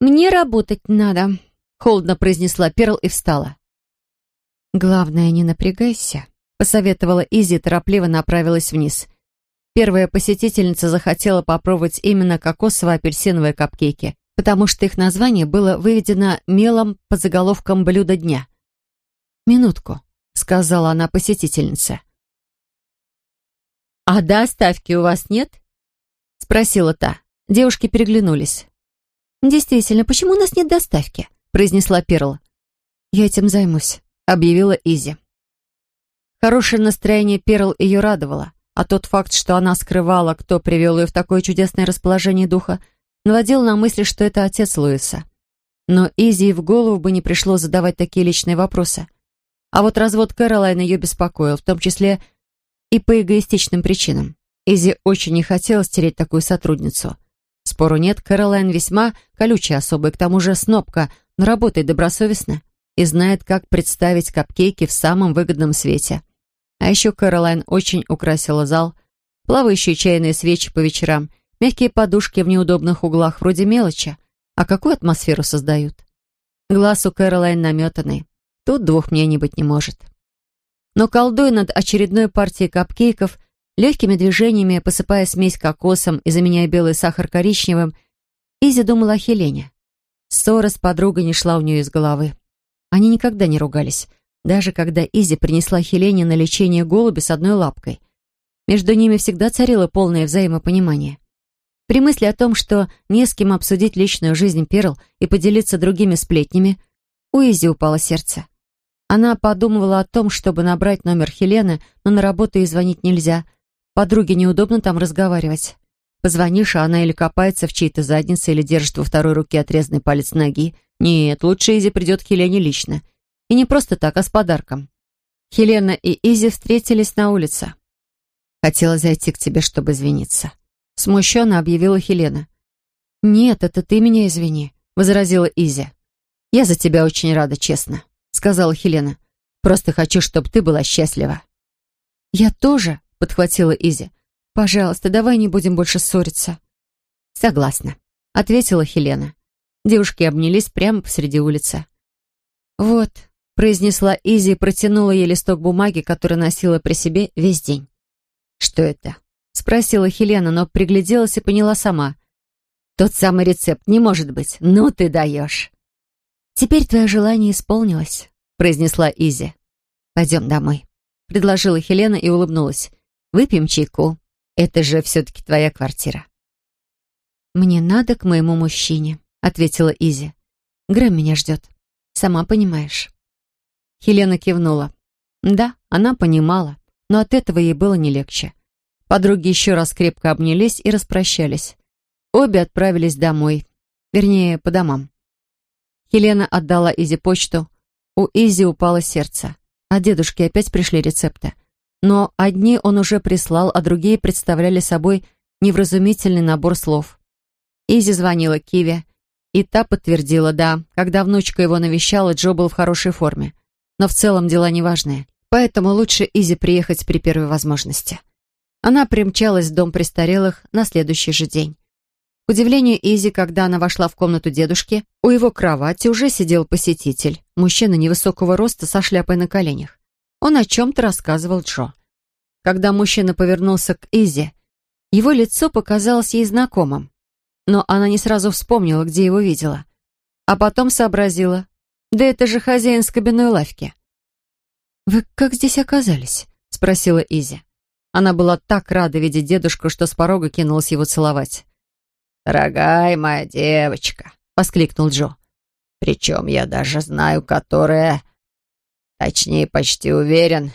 «Мне работать надо», — холодно произнесла Перл и встала. «Главное, не напрягайся», — посоветовала Изи торопливо направилась вниз. Первая посетительница захотела попробовать именно кокосово-апельсиновые капкейки, потому что их название было выведено мелом под заголовком блюда дня». «Минутку», — сказала она посетительнице. «А доставки у вас нет?» — спросила та. Девушки переглянулись. «Действительно, почему у нас нет доставки?» — произнесла Перл. «Я этим займусь», — объявила Изи. Хорошее настроение Перл ее радовало, а тот факт, что она скрывала, кто привел ее в такое чудесное расположение духа, наводил на мысли, что это отец Луиса. Но Изи в голову бы не пришло задавать такие личные вопросы. А вот развод Кэролайн ее беспокоил, в том числе и по эгоистичным причинам. Изи очень не хотела стереть такую сотрудницу. Спору нет, Кэролайн весьма колючая особа, и к тому же снобка, но работает добросовестно и знает, как представить капкейки в самом выгодном свете. А еще Кэролайн очень украсила зал. Плавающие чайные свечи по вечерам, мягкие подушки в неудобных углах, вроде мелочи. А какую атмосферу создают? Глаз у Кэролайн наметанный. Тут двух мнений быть не может. Но колдуя над очередной партией капкейков, легкими движениями посыпая смесь кокосом и заменяя белый сахар коричневым, Изи думала о Хелене. Ссора с подругой не шла у нее из головы. Они никогда не ругались, даже когда Изи принесла Хелене на лечение голубя с одной лапкой. Между ними всегда царило полное взаимопонимание. При мысли о том, что не с кем обсудить личную жизнь Перл и поделиться другими сплетнями, у Изи упало сердце. Она подумывала о том, чтобы набрать номер Хелены, но на работу ей звонить нельзя. Подруге неудобно там разговаривать. Позвонишь, а она или копается в чьей-то заднице, или держит во второй руке отрезанный палец ноги. Нет, лучше Изи придет к Хелене лично. И не просто так, а с подарком. Хелена и Изи встретились на улице. «Хотела зайти к тебе, чтобы извиниться». Смущенно объявила Хелена. «Нет, это ты меня извини», — возразила Изи. «Я за тебя очень рада, честно» сказала Хелена. «Просто хочу, чтобы ты была счастлива». «Я тоже», — подхватила Изи. «Пожалуйста, давай не будем больше ссориться». «Согласна», — ответила Хелена. Девушки обнялись прямо посреди улицы. «Вот», — произнесла Изи и протянула ей листок бумаги, который носила при себе весь день. «Что это?» — спросила Хелена, но пригляделась и поняла сама. «Тот самый рецепт не может быть. Ну ты даешь!» «Теперь твое желание исполнилось», — произнесла Изи. «Пойдем домой», — предложила Хелена и улыбнулась. «Выпьем чайку. Это же все-таки твоя квартира». «Мне надо к моему мужчине», — ответила Изи. «Грэм меня ждет. Сама понимаешь». Хелена кивнула. Да, она понимала, но от этого ей было не легче. Подруги еще раз крепко обнялись и распрощались. Обе отправились домой, вернее, по домам. Хелена отдала Изи почту. У Изи упало сердце. От дедушки опять пришли рецепты. Но одни он уже прислал, а другие представляли собой невразумительный набор слов. Изи звонила Киви, и та подтвердила, да, когда внучка его навещала, Джо был в хорошей форме. Но в целом дела неважные, поэтому лучше Изи приехать при первой возможности. Она примчалась в дом престарелых на следующий же день. К удивлению Изи, когда она вошла в комнату дедушки, у его кровати уже сидел посетитель, мужчина невысокого роста со шляпой на коленях. Он о чем-то рассказывал Джо. Когда мужчина повернулся к Изи, его лицо показалось ей знакомым, но она не сразу вспомнила, где его видела. А потом сообразила, да это же хозяин с лавки. «Вы как здесь оказались?» — спросила Изи. Она была так рада видеть дедушку, что с порога кинулась его целовать. «Дорогая моя девочка!» — воскликнул Джо. «Причем я даже знаю, которая... Точнее, почти уверен,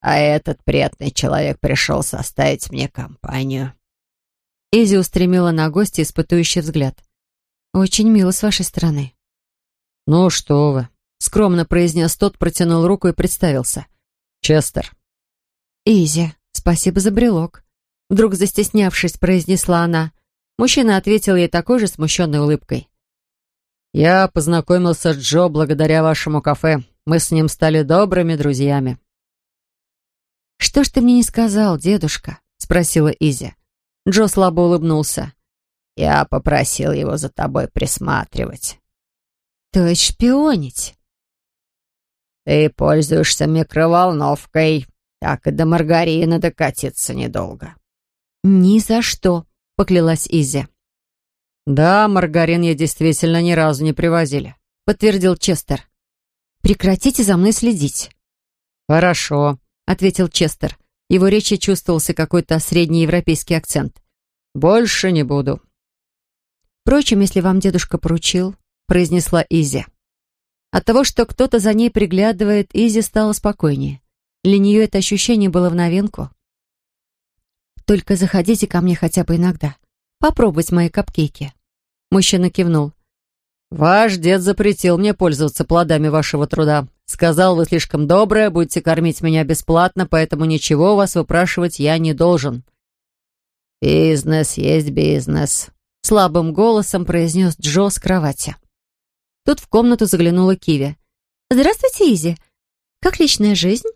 а этот приятный человек пришел составить мне компанию». Изи устремила на гостя испытующий взгляд. «Очень мило с вашей стороны». «Ну что вы», — скромно произнес тот, протянул руку и представился. «Честер». «Изи, спасибо за брелок», — вдруг застеснявшись, произнесла она. Мужчина ответил ей такой же смущенной улыбкой. «Я познакомился с Джо благодаря вашему кафе. Мы с ним стали добрыми друзьями». «Что ж ты мне не сказал, дедушка?» — спросила Изи. Джо слабо улыбнулся. «Я попросил его за тобой присматривать». «То есть шпионить?» «Ты пользуешься микроволновкой, так и до маргарина докатиться недолго». «Ни за что», — поклялась Изи. «Да, маргарин я действительно ни разу не привозили», — подтвердил Честер. «Прекратите за мной следить». «Хорошо», — ответил Честер. Его речи чувствовался какой-то среднеевропейский акцент. «Больше не буду». «Впрочем, если вам дедушка поручил», — произнесла Изи. От того, что кто-то за ней приглядывает, Изи стало спокойнее. Для нее это ощущение было в новинку. «Только заходите ко мне хотя бы иногда. Попробовать мои капкейки». Мужчина кивнул. «Ваш дед запретил мне пользоваться плодами вашего труда. Сказал, вы слишком добрая, будете кормить меня бесплатно, поэтому ничего у вас выпрашивать я не должен». «Бизнес есть бизнес», — слабым голосом произнес Джо с кровати. Тут в комнату заглянула Киви. «Здравствуйте, Изи. Как личная жизнь?»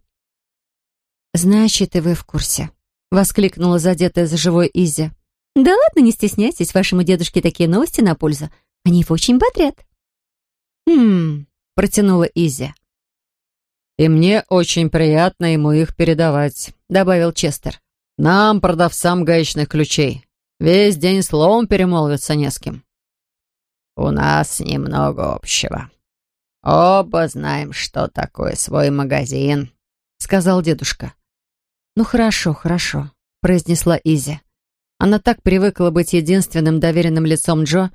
«Значит, и вы в курсе», — воскликнула задетая за живое Изи. «Да ладно, не стесняйтесь, вашему дедушке такие новости на пользу. Они его очень бодрят». «Хм...» — протянула Изи. «И мне очень приятно ему их передавать», — добавил Честер. «Нам, продавцам гаечных ключей, весь день словом перемолвиться не с кем». «У нас немного общего. Оба знаем, что такое свой магазин», — сказал дедушка. «Ну хорошо, хорошо», — произнесла Изи. Она так привыкла быть единственным доверенным лицом Джо,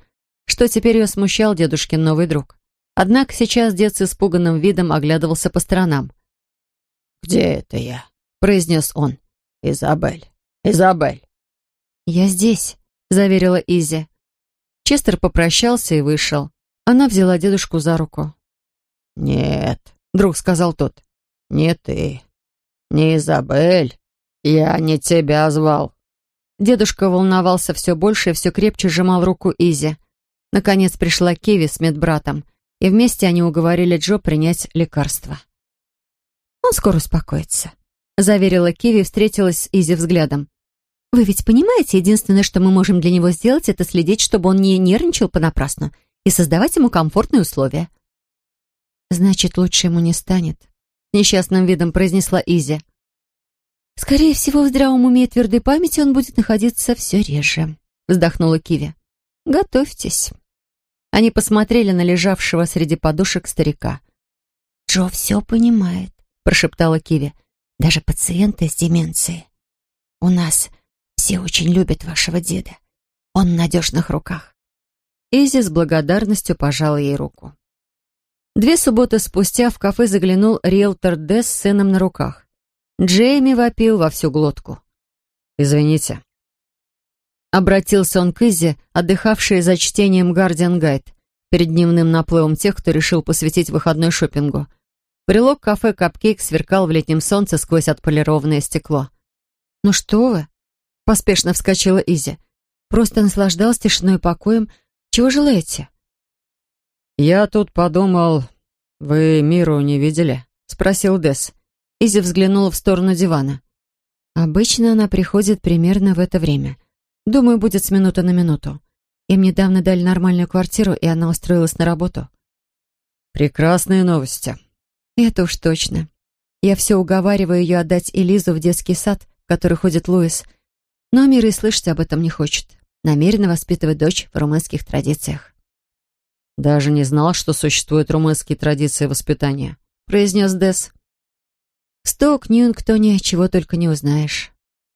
что теперь ее смущал дедушкин новый друг. Однако сейчас дед с испуганным видом оглядывался по сторонам. «Где это я?» — произнес он. «Изабель! Изабель!» «Я здесь», — заверила Изи. Честер попрощался и вышел. Она взяла дедушку за руку. «Нет», — друг сказал тот, — «не ты, не Изабель. Я не тебя звал». Дедушка волновался все больше и все крепче сжимал руку Изи. Наконец пришла Киви с медбратом, и вместе они уговорили Джо принять лекарство. «Он скоро успокоится», — заверила Киви и встретилась с Изи взглядом. Вы ведь понимаете, единственное, что мы можем для него сделать, это следить, чтобы он не нервничал понапрасну и создавать ему комфортные условия. Значит, лучше ему не станет, несчастным видом произнесла Изи. Скорее всего, в здравом уме и твердой памяти он будет находиться все реже, вздохнула Киви. Готовьтесь. Они посмотрели на лежавшего среди подушек старика. «Джо все понимает», — прошептала Киви. «Даже пациенты с деменцией. У нас все очень любят вашего деда. Он в надежных руках». Изи с благодарностью пожала ей руку. Две субботы спустя в кафе заглянул риэлтор Дес с сыном на руках. Джейми вопил во всю глотку. «Извините». Обратился он к Изи, отдыхавшей за чтением «Гардиан Гайд», перед дневным наплывом тех, кто решил посвятить выходной шопингу. Брелок кафе «Капкейк» сверкал в летнем солнце сквозь отполированное стекло. «Ну что вы?» Поспешно вскочила Изи. Просто наслаждалась тишиной и покоем. Чего желаете? «Я тут подумал, вы Миру не видели?» — спросил Дес. Изи взглянула в сторону дивана. «Обычно она приходит примерно в это время. Думаю, будет с минуты на минуту. Им недавно дали нормальную квартиру, и она устроилась на работу». «Прекрасные новости». «Это уж точно. Я все уговариваю ее отдать Элизу в детский сад, в который ходит Луис, но Мира и слышать об этом не хочет. Намерена воспитывать дочь в румынских традициях. «Даже не знал, что существуют румынские традиции воспитания», — произнес Дес. «В Сток, Ньюингтоне чего только не узнаешь».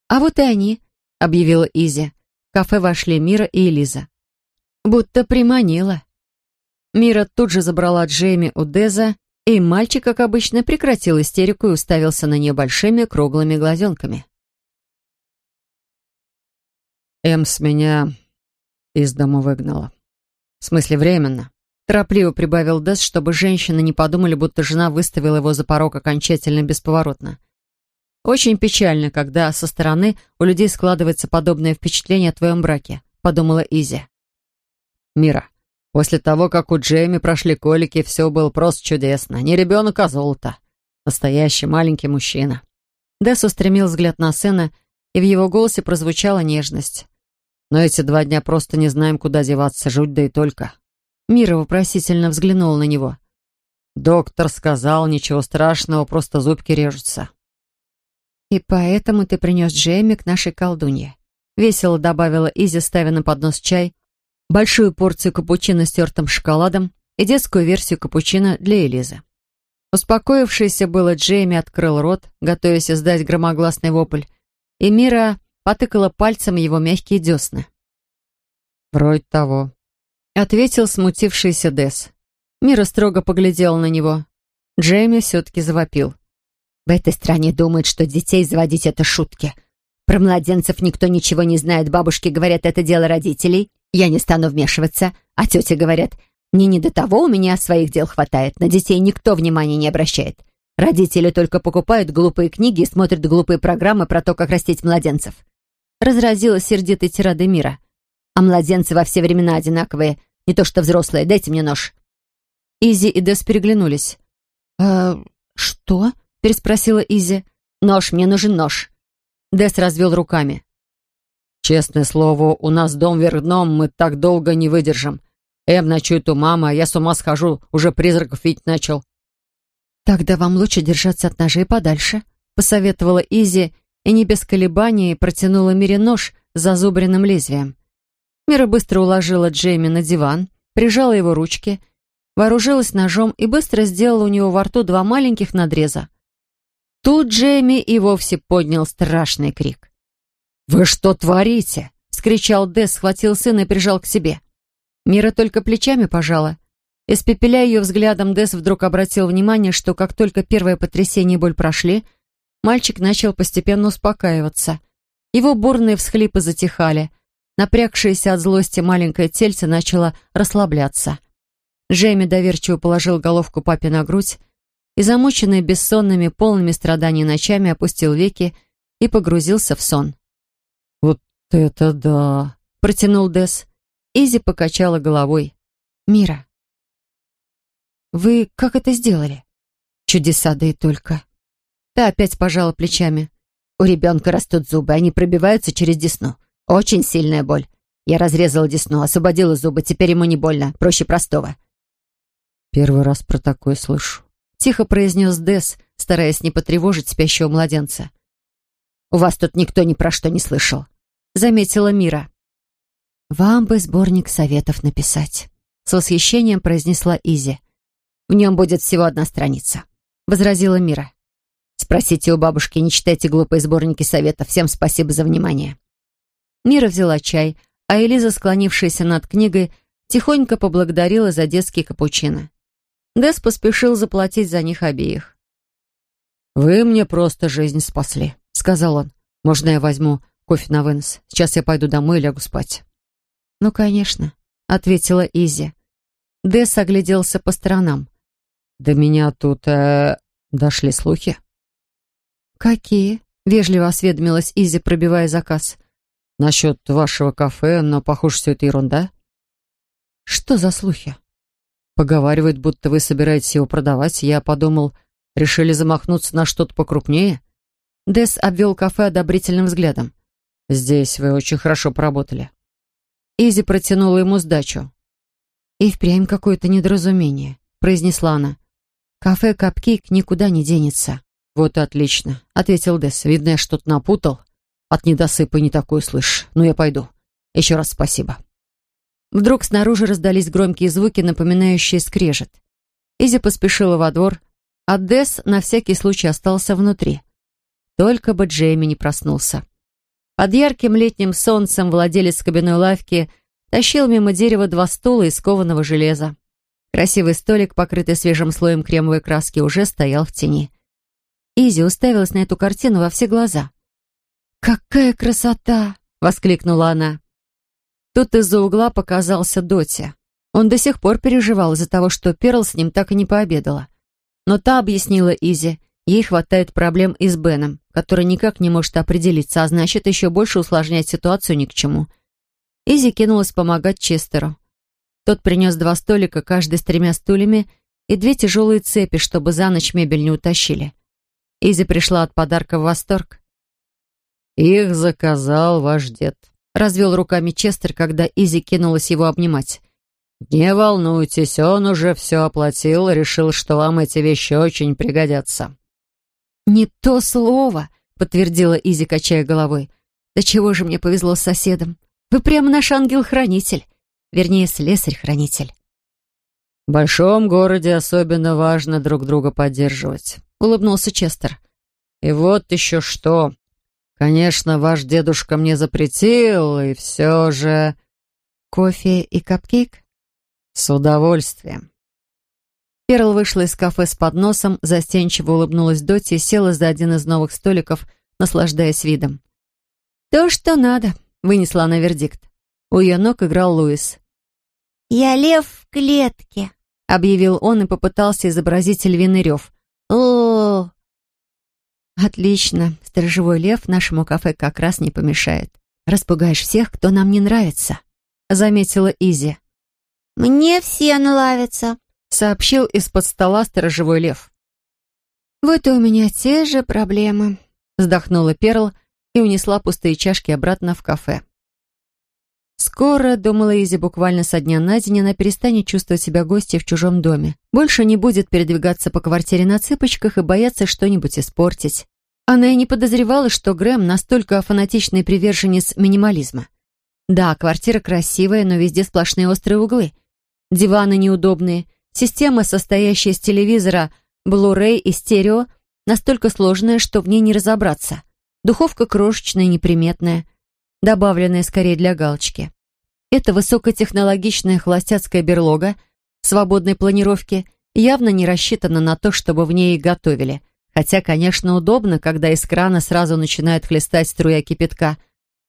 «А вот и они», — объявила Изи. В кафе вошли Мира и Элиза. Будто приманила. Мира тут же забрала Джейми у Деза, и мальчик, как обычно, прекратил истерику и уставился на нее большими круглыми глазенками. Эмс меня из дома выгнала. В смысле, временно. Торопливо прибавил Дэс, чтобы женщины не подумали, будто жена выставила его за порог окончательно бесповоротно. Очень печально, когда со стороны у людей складывается подобное впечатление о твоем браке, — подумала Изи. «Мира, после того, как у Джейми прошли колики, все было просто чудесно. Не ребенок, а золото. Настоящий маленький мужчина». Десс устремил взгляд на сына, и в его голосе прозвучала нежность. «Но эти два дня просто не знаем, куда деваться, жуть да и только». Мира вопросительно взглянул на него. «Доктор сказал, ничего страшного, просто зубки режутся». «И поэтому ты принес Джейми к нашей колдунье», — весело добавила Изи, ставя на поднос чай, большую порцию капучино с тертым шоколадом и детскую версию капучино для Элизы. Успокоившийся было Джейми открыл рот, готовясь издать громогласный вопль, и Мира потыкала пальцем его мягкие десны. «Вроде того», — ответил смутившийся Дес. Мира строго поглядела на него. Джейми все-таки завопил. В этой стране думают, что детей заводить — это шутки. Про младенцев никто ничего не знает. Бабушки говорят, это дело родителей. Я не стану вмешиваться. А тети говорят, мне не до того, у меня своих дел хватает. На детей никто внимания не обращает. Родители только покупают глупые книги и смотрят глупые программы про то, как растить младенцев. Разразилась сердитой тирадой Мира. А младенцы во все времена одинаковые. Не то что взрослые. Дайте мне нож. Изи и Дес переглянулись. «Э, что?» — переспросила Изи. «Нож, мне нужен нож». Дес развел руками. «Честное слово, у нас дом вверх дном, мы так долго не выдержим. Эм ночует у мамы, а я с ума схожу, уже призраков видеть начал». «Тогда вам лучше держаться от ножей подальше», — посоветовала Изи, и не без колебаний протянула Мире нож с зазубренным лезвием. Мира быстро уложила Джейми на диван, прижала его ручки, вооружилась ножом и быстро сделала у него во рту два маленьких надреза. Тут Джейми и вовсе поднял страшный крик. «Вы что творите?» — скричал Десс, схватил сына и прижал к себе. Мира только плечами пожала. Испепеляя ее взглядом, Десс вдруг обратил внимание, что как только первое потрясение и боль прошли, мальчик начал постепенно успокаиваться. Его бурные всхлипы затихали. Напрягшееся от злости маленькое тельце начало расслабляться. Джейми доверчиво положил головку папе на грудь и, замученный бессонными, полными страданий ночами, опустил веки и погрузился в сон. «Вот это да!» — протянул Десс. Изи покачала головой. «Мира, вы как это сделали?» «Чудеса, да и только». Та опять пожала плечами. «У ребенка растут зубы, они пробиваются через десну. Очень сильная боль. Я разрезала десну, освободила зубы, теперь ему не больно, проще простого». «Первый раз про такое слышу», Тихо произнес Дес, стараясь не потревожить спящего младенца. «У вас тут никто ни про что не слышал», — заметила Мира. «Вам бы сборник советов написать», — с восхищением произнесла Изи. «В нем будет всего одна страница», — возразила Мира. «Спросите у бабушки, не читайте глупые сборники советов. Всем спасибо за внимание». Мира взяла чай, а Элиза, склонившаяся над книгой, тихонько поблагодарила за детский капучино. Дэс поспешил заплатить за них обеих. «Вы мне просто жизнь спасли», — сказал он. «Можно я возьму кофе на вынос? Сейчас я пойду домой и лягу спать». «Ну, конечно», — ответила Изи. Дэс огляделся по сторонам. «До меня тут э, дошли слухи». «Какие?» — вежливо осведомилась Изи, пробивая заказ. «Насчет вашего кафе, но, похоже, все это ерунда». «Что за слухи?» Поговаривают, будто вы собираетесь его продавать. Я подумал, решили замахнуться на что-то покрупнее. Дес обвел кафе одобрительным взглядом. «Здесь вы очень хорошо поработали». Изи протянула ему сдачу. «И впрямь какое-то недоразумение», — произнесла она. «Кафе «Капкейк» никуда не денется». «Вот и отлично», — ответил Дес. «Видно, я что-то напутал. От недосыпа не такое слышь. Ну, я пойду. Еще раз спасибо». Вдруг снаружи раздались громкие звуки, напоминающие скрежет. Изи поспешила во двор, а Десс на всякий случай остался внутри. Только бы Джейми не проснулся. Под ярким летним солнцем владелец кабиной лавки тащил мимо дерева два стула из кованого железа. Красивый столик, покрытый свежим слоем кремовой краски, уже стоял в тени. Изи уставилась на эту картину во все глаза. «Какая красота!» — воскликнула она. Тут из-за угла показался Доти. Он до сих пор переживал из-за того, что Перл с ним так и не пообедала. Но та объяснила Изи, ей хватает проблем и с Беном, который никак не может определиться, а значит, еще больше усложнять ситуацию ни к чему. Изи кинулась помогать Честеру. Тот принес два столика, каждый с тремя стульями, и две тяжелые цепи, чтобы за ночь мебель не утащили. Изи пришла от подарка в восторг. «Их заказал ваш дед», — развел руками Честер, когда Изи кинулась его обнимать. «Не волнуйтесь, он уже все оплатил, решил, что вам эти вещи очень пригодятся». «Не то слово», — подтвердила Изи, качая головой. «Да чего же мне повезло с соседом? Вы прямо наш ангел-хранитель. Вернее, слесарь-хранитель». «В большом городе особенно важно друг друга поддерживать», — улыбнулся Честер. «И вот еще что. Конечно, ваш дедушка мне запретил, и все же...» «Кофе и капкейк?» «С удовольствием». Перл вышла из кафе с подносом, застенчиво улыбнулась Доти и села за один из новых столиков, наслаждаясь видом. «То, что надо», — вынесла она вердикт. У ее ног играл Луис. «Я лев в клетке», — объявил он и попытался изобразить львиный рев. «Отлично. Сторожевой лев нашему кафе как раз не помешает. Распугаешь всех, кто нам не нравится», — заметила Изи. «Мне все нравятся», — сообщил из-под стола сторожевой лев. «Вот и у меня те же проблемы», — вздохнула Перл и унесла пустые чашки обратно в кафе. Скоро, думала Изи буквально со дня на день, она перестанет чувствовать себя гостьей в чужом доме. Больше не будет передвигаться по квартире на цыпочках и бояться что-нибудь испортить. Она и не подозревала, что Грэм настолько фанатичный приверженец минимализма. Да, квартира красивая, но везде сплошные острые углы. Диваны неудобные, система, состоящая из телевизора, Blu-ray и стерео, настолько сложная, что в ней не разобраться. Духовка крошечная, неприметная, добавленная скорее для галочки. Эта высокотехнологичная холостяцкая берлога свободной планировки явно не рассчитана на то, чтобы в ней готовили. Хотя, конечно, удобно, когда из крана сразу начинает хлестать струя кипятка.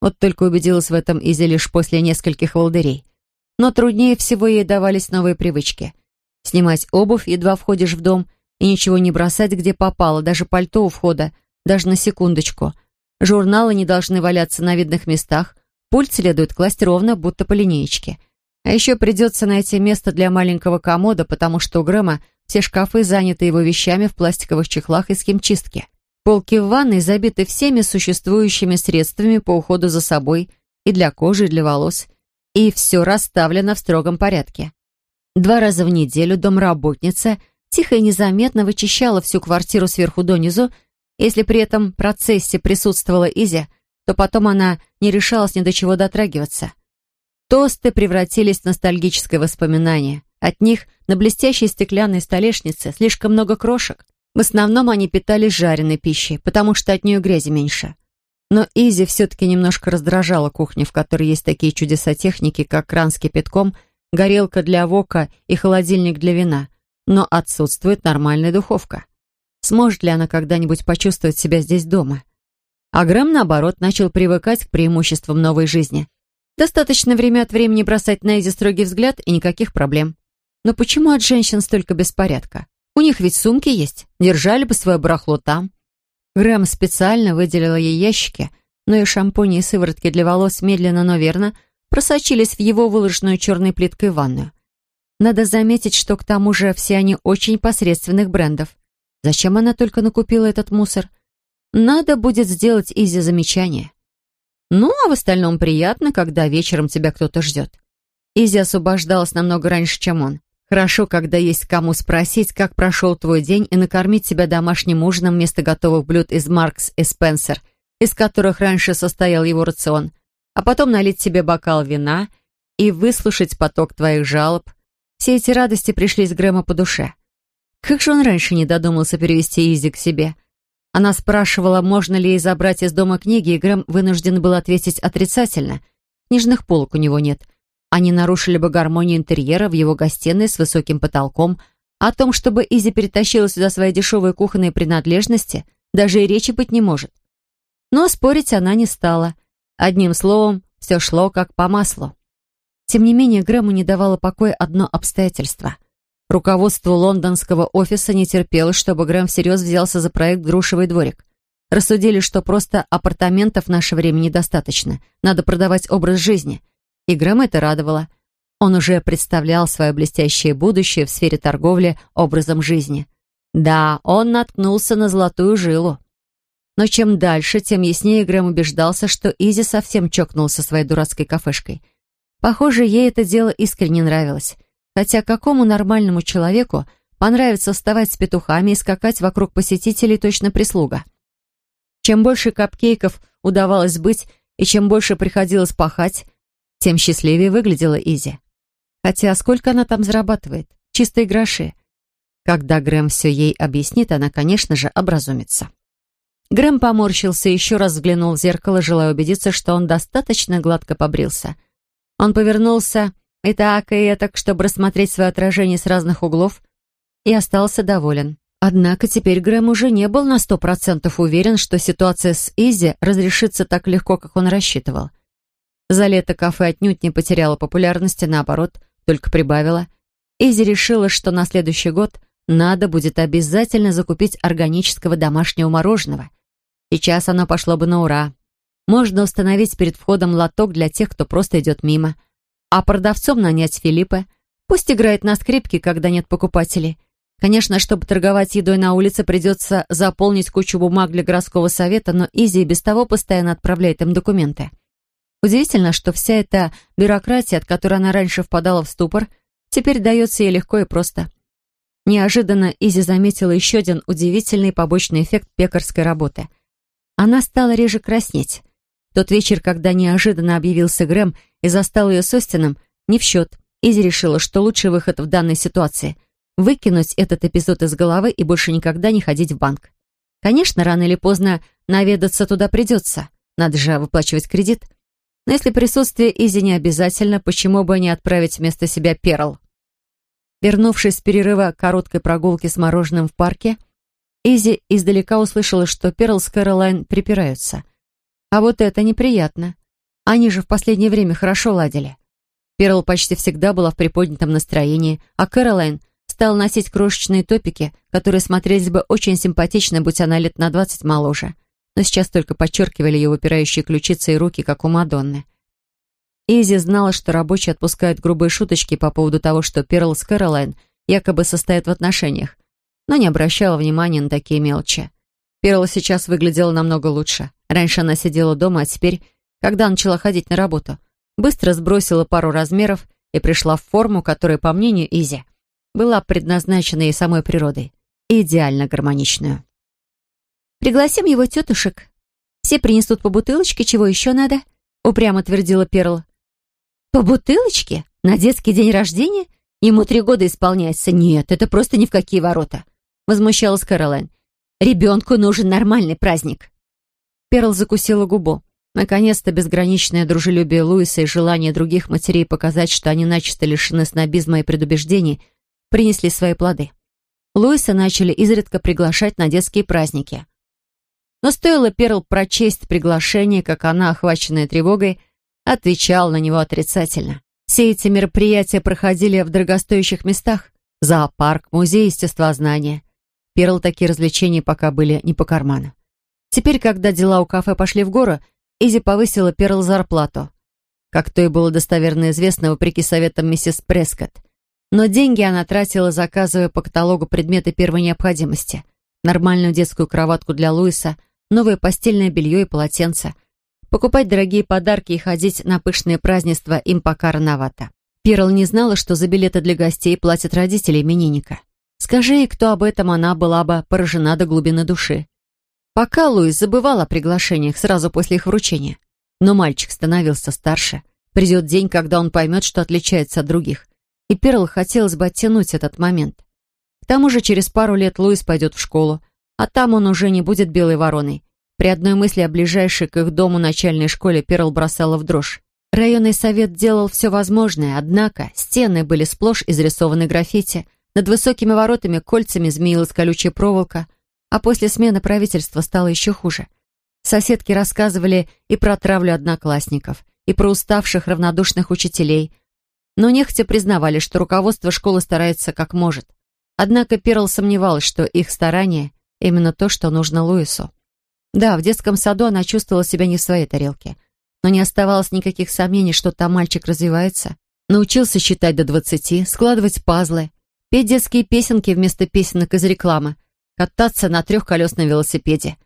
Вот только убедилась в этом Изи лишь после нескольких волдырей. Но труднее всего ей давались новые привычки. Снимать обувь, едва входишь в дом, и ничего не бросать, где попало, даже пальто у входа, даже на секундочку. Журналы не должны валяться на видных местах, пульт следует класть ровно, будто по линеечке. А еще придется найти место для маленького комода, потому что у Грэма все шкафы заняты его вещами в пластиковых чехлах из химчистки. Полки в ванной забиты всеми существующими средствами по уходу за собой и для кожи, и для волос. И все расставлено в строгом порядке. Два раза в неделю домработница тихо и незаметно вычищала всю квартиру сверху донизу если при этом процессе присутствовала Изи, то потом она не решалась ни до чего дотрагиваться. Тосты превратились в ностальгическое воспоминание. От них на блестящей стеклянной столешнице слишком много крошек. В основном они питались жареной пищей, потому что от нее грязи меньше. Но Изи все-таки немножко раздражала кухню, в которой есть такие чудеса техники, как кран с кипятком, горелка для вока и холодильник для вина, но отсутствует нормальная духовка. Сможет ли она когда-нибудь почувствовать себя здесь дома? А Грэм, наоборот, начал привыкать к преимуществам новой жизни. Достаточно время от времени бросать на Эдди строгий взгляд и никаких проблем. Но почему от женщин столько беспорядка? У них ведь сумки есть, держали бы свое барахло там. Грэм специально выделила ей ящики, но и шампуни и сыворотки для волос медленно, но верно просочились в его выложенную черной плиткой ванную. Надо заметить, что к тому же все они очень посредственных брендов. Зачем она только накупила этот мусор? Надо будет сделать Изи замечание. Ну, а в остальном приятно, когда вечером тебя кто-то ждет. Изи освобождалась намного раньше, чем он. Хорошо, когда есть кому спросить, как прошел твой день, и накормить себя домашним ужином вместо готовых блюд из Маркс и Спенсер, из которых раньше состоял его рацион, а потом налить себе бокал вина и выслушать поток твоих жалоб. Все эти радости пришлись Грэма по душе. Как же он раньше не додумался перевести Изи к себе? Она спрашивала, можно ли ей забрать из дома книги, и Грэм вынужден был ответить отрицательно. Книжных полок у него нет. Они нарушили бы гармонию интерьера в его гостиной с высоким потолком. О том, чтобы Изи перетащила сюда свои дешевые кухонные принадлежности, даже и речи быть не может. Но спорить она не стала. Одним словом, все шло как по маслу. Тем не менее, Грэму не давало покоя одно обстоятельство — Руководство лондонского офиса не терпело, чтобы Грэм всерьез взялся за проект «Грушевый дворик». Рассудили, что просто апартаментов в наше время недостаточно. Надо продавать образ жизни. И Грэм это радовало. Он уже представлял свое блестящее будущее в сфере торговли образом жизни. Да, он наткнулся на золотую жилу. Но чем дальше, тем яснее Грэм убеждался, что Изи совсем чокнулся своей дурацкой кафешкой. Похоже, ей это дело искренне нравилось. Хотя какому нормальному человеку понравится вставать с петухами и скакать вокруг посетителей точно прислуга? Чем больше капкейков удавалось быть и чем больше приходилось пахать, тем счастливее выглядела Изи. Хотя сколько она там зарабатывает? Чистые гроши. Когда Грэм все ей объяснит, она, конечно же, образумится. Грэм поморщился и еще раз взглянул в зеркало, желая убедиться, что он достаточно гладко побрился. Он повернулся и так, и так, чтобы рассмотреть свое отражение с разных углов, и остался доволен. Однако теперь Грэм уже не был на сто процентов уверен, что ситуация с Изи разрешится так легко, как он рассчитывал. За лето кафе отнюдь не потеряло популярности, наоборот, только прибавило. Изи решила, что на следующий год надо будет обязательно закупить органического домашнего мороженого. Сейчас оно пошло бы на ура. Можно установить перед входом лоток для тех, кто просто идет мимо. А продавцом нанять Филиппа. Пусть играет на скрипке, когда нет покупателей. Конечно, чтобы торговать едой на улице, придется заполнить кучу бумаг для городского совета, но Изи и без того постоянно отправляет им документы. Удивительно, что вся эта бюрократия, от которой она раньше впадала в ступор, теперь дается ей легко и просто. Неожиданно Изи заметила еще один удивительный побочный эффект пекарской работы. Она стала реже краснеть. Тот вечер, когда неожиданно объявился Грэм и застал ее с Остином, не в счет. Изи решила, что лучший выход в данной ситуации — выкинуть этот эпизод из головы и больше никогда не ходить в банк. Конечно, рано или поздно наведаться туда придется. Надо же выплачивать кредит. Но если присутствие Изи не обязательно, почему бы не отправить вместо себя Перл? Вернувшись с перерыва короткой прогулки с мороженым в парке, Изи издалека услышала, что Перл с Кэролайн припираются. А вот это неприятно. Они же в последнее время хорошо ладили. Перл почти всегда была в приподнятом настроении, а Кэролайн стала носить крошечные топики, которые смотрелись бы очень симпатично, будь она лет на двадцать моложе, но сейчас только подчеркивали ее выпирающие ключицы и руки, как у Мадонны. Изи знала, что рабочие отпускают грубые шуточки по поводу того, что Перл с Кэролайн якобы состоят в отношениях, но не обращала внимания на такие мелочи. Перл сейчас выглядела намного лучше. Раньше она сидела дома, а теперь, когда начала ходить на работу, быстро сбросила пару размеров и пришла в форму, которая, по мнению Изи, была предназначена ей самой природой, идеально гармоничную. «Пригласим его тетушек. Все принесут по бутылочке, чего еще надо?» — упрямо твердила Перл. «По бутылочке? На детский день рождения? Ему три года исполняется. Нет, это просто ни в какие ворота!» — возмущалась Кэролайн. «Ребенку нужен нормальный праздник». Перл закусила губу. Наконец-то безграничное дружелюбие Луиса и желание других матерей показать, что они начисто лишены снобизма и предубеждений, принесли свои плоды. Луиса начали изредка приглашать на детские праздники. Но стоило Перл прочесть приглашение, как она, охваченная тревогой, отвечала на него отрицательно. Все эти мероприятия проходили в дорогостоящих местах. Зоопарк, музей естествознания. Перл такие развлечения пока были не по карману. Теперь, когда дела у кафе пошли в гору, Изи повысила Перл зарплату. Как то и было достоверно известно, вопреки советам миссис Прескотт. Но деньги она тратила, заказывая по каталогу предметы первой необходимости. Нормальную детскую кроватку для Луиса, новое постельное белье и полотенце. Покупать дорогие подарки и ходить на пышные празднества им пока рановато. Перл не знала, что за билеты для гостей платят родители именинника. Скажи ей, кто об этом, она была бы поражена до глубины души. Пока Луис забывал о приглашениях сразу после их вручения. Но мальчик становился старше. Придет день, когда он поймет, что отличается от других и Перл хотелось бы оттянуть этот момент. К тому же через пару лет Луис пойдет в школу, а там он уже не будет белой вороной. При одной мысли о ближайшей к их дому начальной школе Перл бросала в дрожь. Районный совет делал все возможное, однако стены были сплошь изрисованы граффити, над высокими воротами кольцами змеилась колючая проволока, а после смены правительства стало еще хуже. Соседки рассказывали и про травлю одноклассников, и про уставших равнодушных учителей, но нехотя признавали, что руководство школы старается как может. Однако Перл сомневалась, что их старание — именно то, что нужно Луису. Да, в детском саду она чувствовала себя не в своей тарелке. но не оставалось никаких сомнений, что там мальчик развивается. Научился считать до двадцати, складывать пазлы, петь детские песенки вместо песенок из рекламы, кататься на трехколесном велосипеде.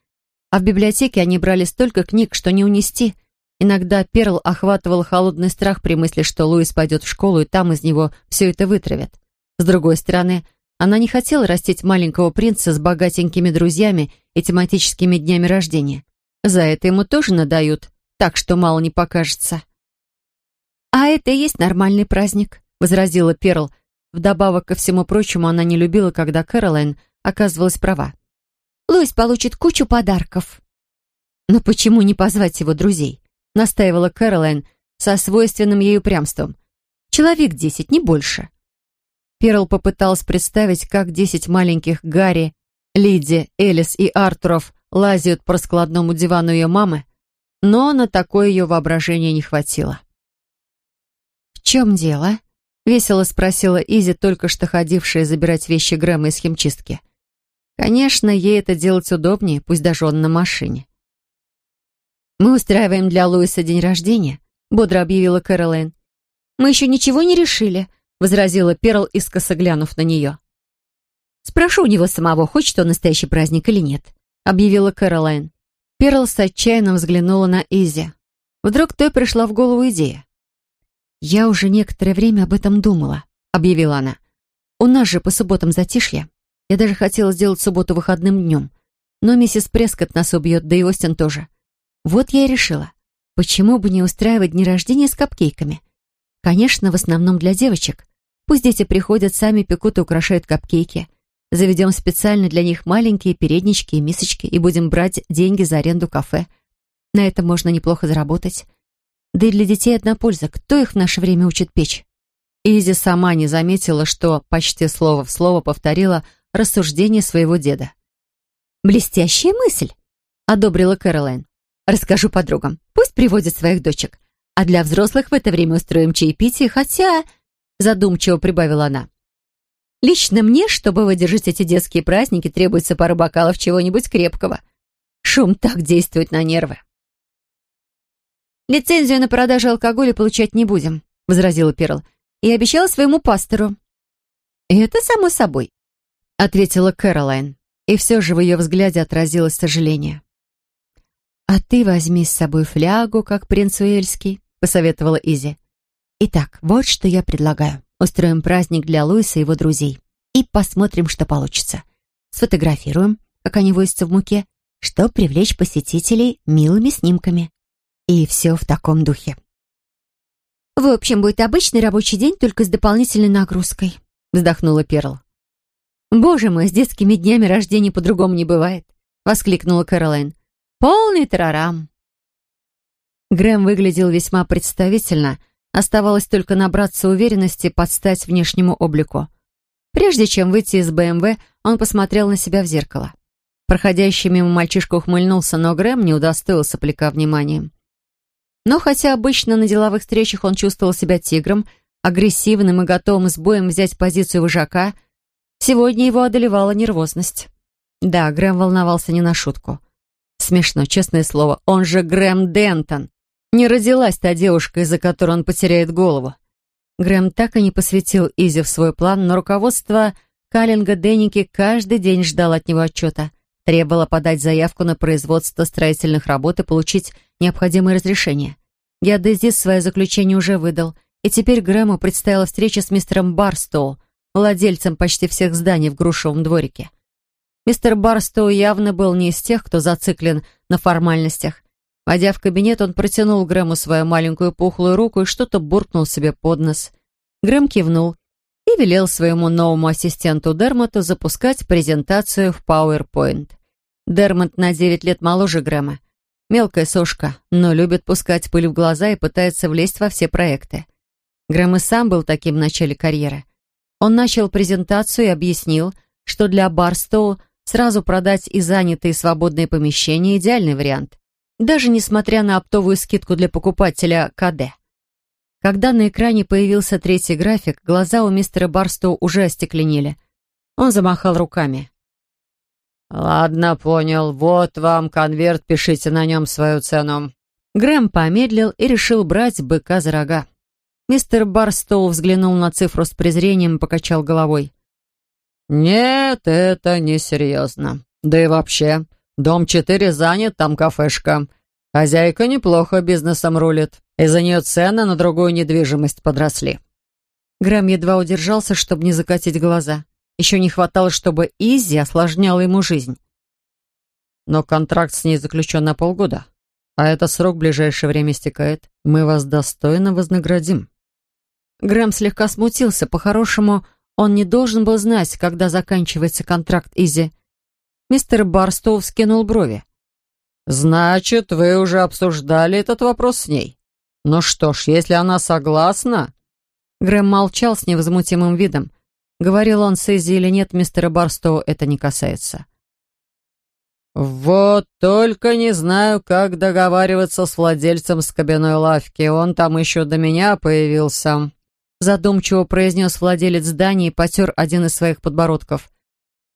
А в библиотеке они брали столько книг, что не унести. Иногда Перл охватывал холодный страх при мысли, что Луис пойдет в школу, и там из него все это вытравят. С другой стороны, она не хотела растить маленького принца с богатенькими друзьями и тематическими днями рождения. За это ему тоже надают, так что мало не покажется. «А это и есть нормальный праздник», — возразила Перл. Вдобавок ко всему прочему, она не любила, когда Кэролайн оказывалась права. «Луис получит кучу подарков». «Но почему не позвать его друзей?» — настаивала Кэролайн со свойственным ей упрямством. «Человек десять, не больше». Перл попыталась представить, как десять маленьких Гарри, Лиди, Элис и Артуров лазят по раскладному дивану ее мамы, но на такое ее воображение не хватило. «В чем дело?» — весело спросила Изи, только что ходившая забирать вещи Грэма из химчистки. Конечно, ей это делать удобнее, пусть даже он на машине. «Мы устраиваем для Луиса день рождения», — бодро объявила Кэролайн. «Мы еще ничего не решили», — возразила Перл, искоса глянув на нее. «Спрошу у него самого, хочет он настоящий праздник или нет», — объявила Кэролайн. Перл с отчаянно взглянула на Изи. Вдруг той пришла в голову идея. «Я уже некоторое время об этом думала», — объявила она. «У нас же по субботам затишье. Я даже хотела сделать субботу выходным днем. Но миссис Прескотт нас убьет, да и Остин тоже. Вот я и решила. Почему бы не устраивать дни рождения с капкейками? Конечно, в основном для девочек. Пусть дети приходят, сами пекут и украшают капкейки. Заведем специально для них маленькие переднички и мисочки и будем брать деньги за аренду кафе. На этом можно неплохо заработать. Да и для детей одна польза. Кто их в наше время учит печь? Изи сама не заметила, что почти слово в слово повторила рассуждение своего деда. «Блестящая мысль», — одобрила Кэролайн. «Расскажу подругам. Пусть приводят своих дочек. А для взрослых в это время устроим чаепитие, хотя...» Задумчиво прибавила она. Лично мне, чтобы выдержать эти детские праздники, требуется пара бокалов чего-нибудь крепкого. Шум так действует на нервы. «Лицензию на продажу алкоголя получать не будем», — возразила Перл. «И обещала своему пастору». «Это само собой», — ответила Кэролайн. И все же в ее взгляде отразилось сожаление. «А ты возьми с собой флягу, как принц Уэльский», — посоветовала Изи. «Итак, вот что я предлагаю. Устроим праздник для Луиса и его друзей. И посмотрим, что получится. Сфотографируем, как они возятся в муке, чтобы привлечь посетителей милыми снимками. И все в таком духе. «В общем, будет обычный рабочий день, только с дополнительной нагрузкой», вздохнула Перл. «Боже мой, с детскими днями рождения по-другому не бывает», воскликнула Кэролайн. «Полный тарарам». Грэм выглядел весьма представительно, Оставалось только набраться уверенности под стать внешнему облику. Прежде чем выйти из БМВ, он посмотрел на себя в зеркало. Проходящий мимо мальчишка ухмыльнулся, но Грэм не удостоился плека вниманием. Но хотя обычно на деловых встречах он чувствовал себя тигром, агрессивным и готовым с боем взять позицию вожака, сегодня его одолевала нервозность. Да, Грэм волновался не на шутку. Смешно, честное слово, он же Грэм Дентон. Не родилась та девушка, из-за которой он потеряет голову. Грэм так и не посвятил Изи в свой план, но руководство Каллинга Денники каждый день ждал от него отчета. Требовало подать заявку на производство строительных работ и получить необходимые разрешения. Геодезист свое заключение уже выдал, и теперь Грэму предстояла встреча с мистером Барстоу, владельцем почти всех зданий в Грушевом дворике. Мистер Барстоу явно был не из тех, кто зациклен на формальностях, Войдя в кабинет, он протянул Грэму свою маленькую пухлую руку и что-то буркнул себе под нос. Грэм кивнул и велел своему новому ассистенту Дермоту запускать презентацию в PowerPoint. Дермот на 9 лет моложе Грэма. Мелкая сошка, но любит пускать пыль в глаза и пытается влезть во все проекты. Грэм и сам был таким в начале карьеры. Он начал презентацию и объяснил, что для Барстоу сразу продать и занятые свободные помещения – идеальный вариант даже несмотря на оптовую скидку для покупателя КД. Когда на экране появился третий график, глаза у мистера Барстоу уже остекленели. Он замахал руками. «Ладно, понял. Вот вам конверт, пишите на нем свою цену. Грэм помедлил и решил брать быка за рога. Мистер Барстоу взглянул на цифру с презрением и покачал головой. «Нет, это несерьезно. Да и вообще, дом четыре занят, там кафешка. Хозяйка неплохо бизнесом рулит. Из-за нее цены на другую недвижимость подросли». Грэм едва удержался, чтобы не закатить глаза. Еще не хватало, чтобы Изи осложняла ему жизнь. «Но контракт с ней заключен на полгода, а этот срок в ближайшее время истекает. Мы вас достойно вознаградим». Грэм слегка смутился. По-хорошему, он не должен был знать, когда заканчивается контракт Изи. Мистер Барстоу вскинул брови. «Значит, вы уже обсуждали этот вопрос с ней? Ну что ж, если она согласна...» Грэм молчал с невозмутимым видом. Говорил он с Изи или нет, мистера Барстоу это не касается. «Вот только не знаю, как договариваться с владельцем скобяной лавки. Он там еще до меня появился», задумчиво произнес владелец здания и потер один из своих подбородков.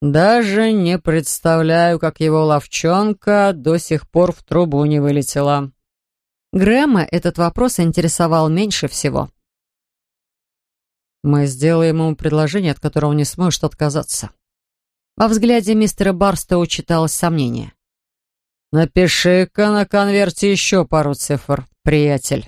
«Даже не представляю, как его ловчонка до сих пор в трубу не вылетела». Грэма этот вопрос интересовал меньше всего. «Мы сделаем ему предложение, от которого не сможет отказаться». Во взгляде мистера Барстоу читалось сомнение. «Напиши-ка на конверте еще пару цифр, приятель».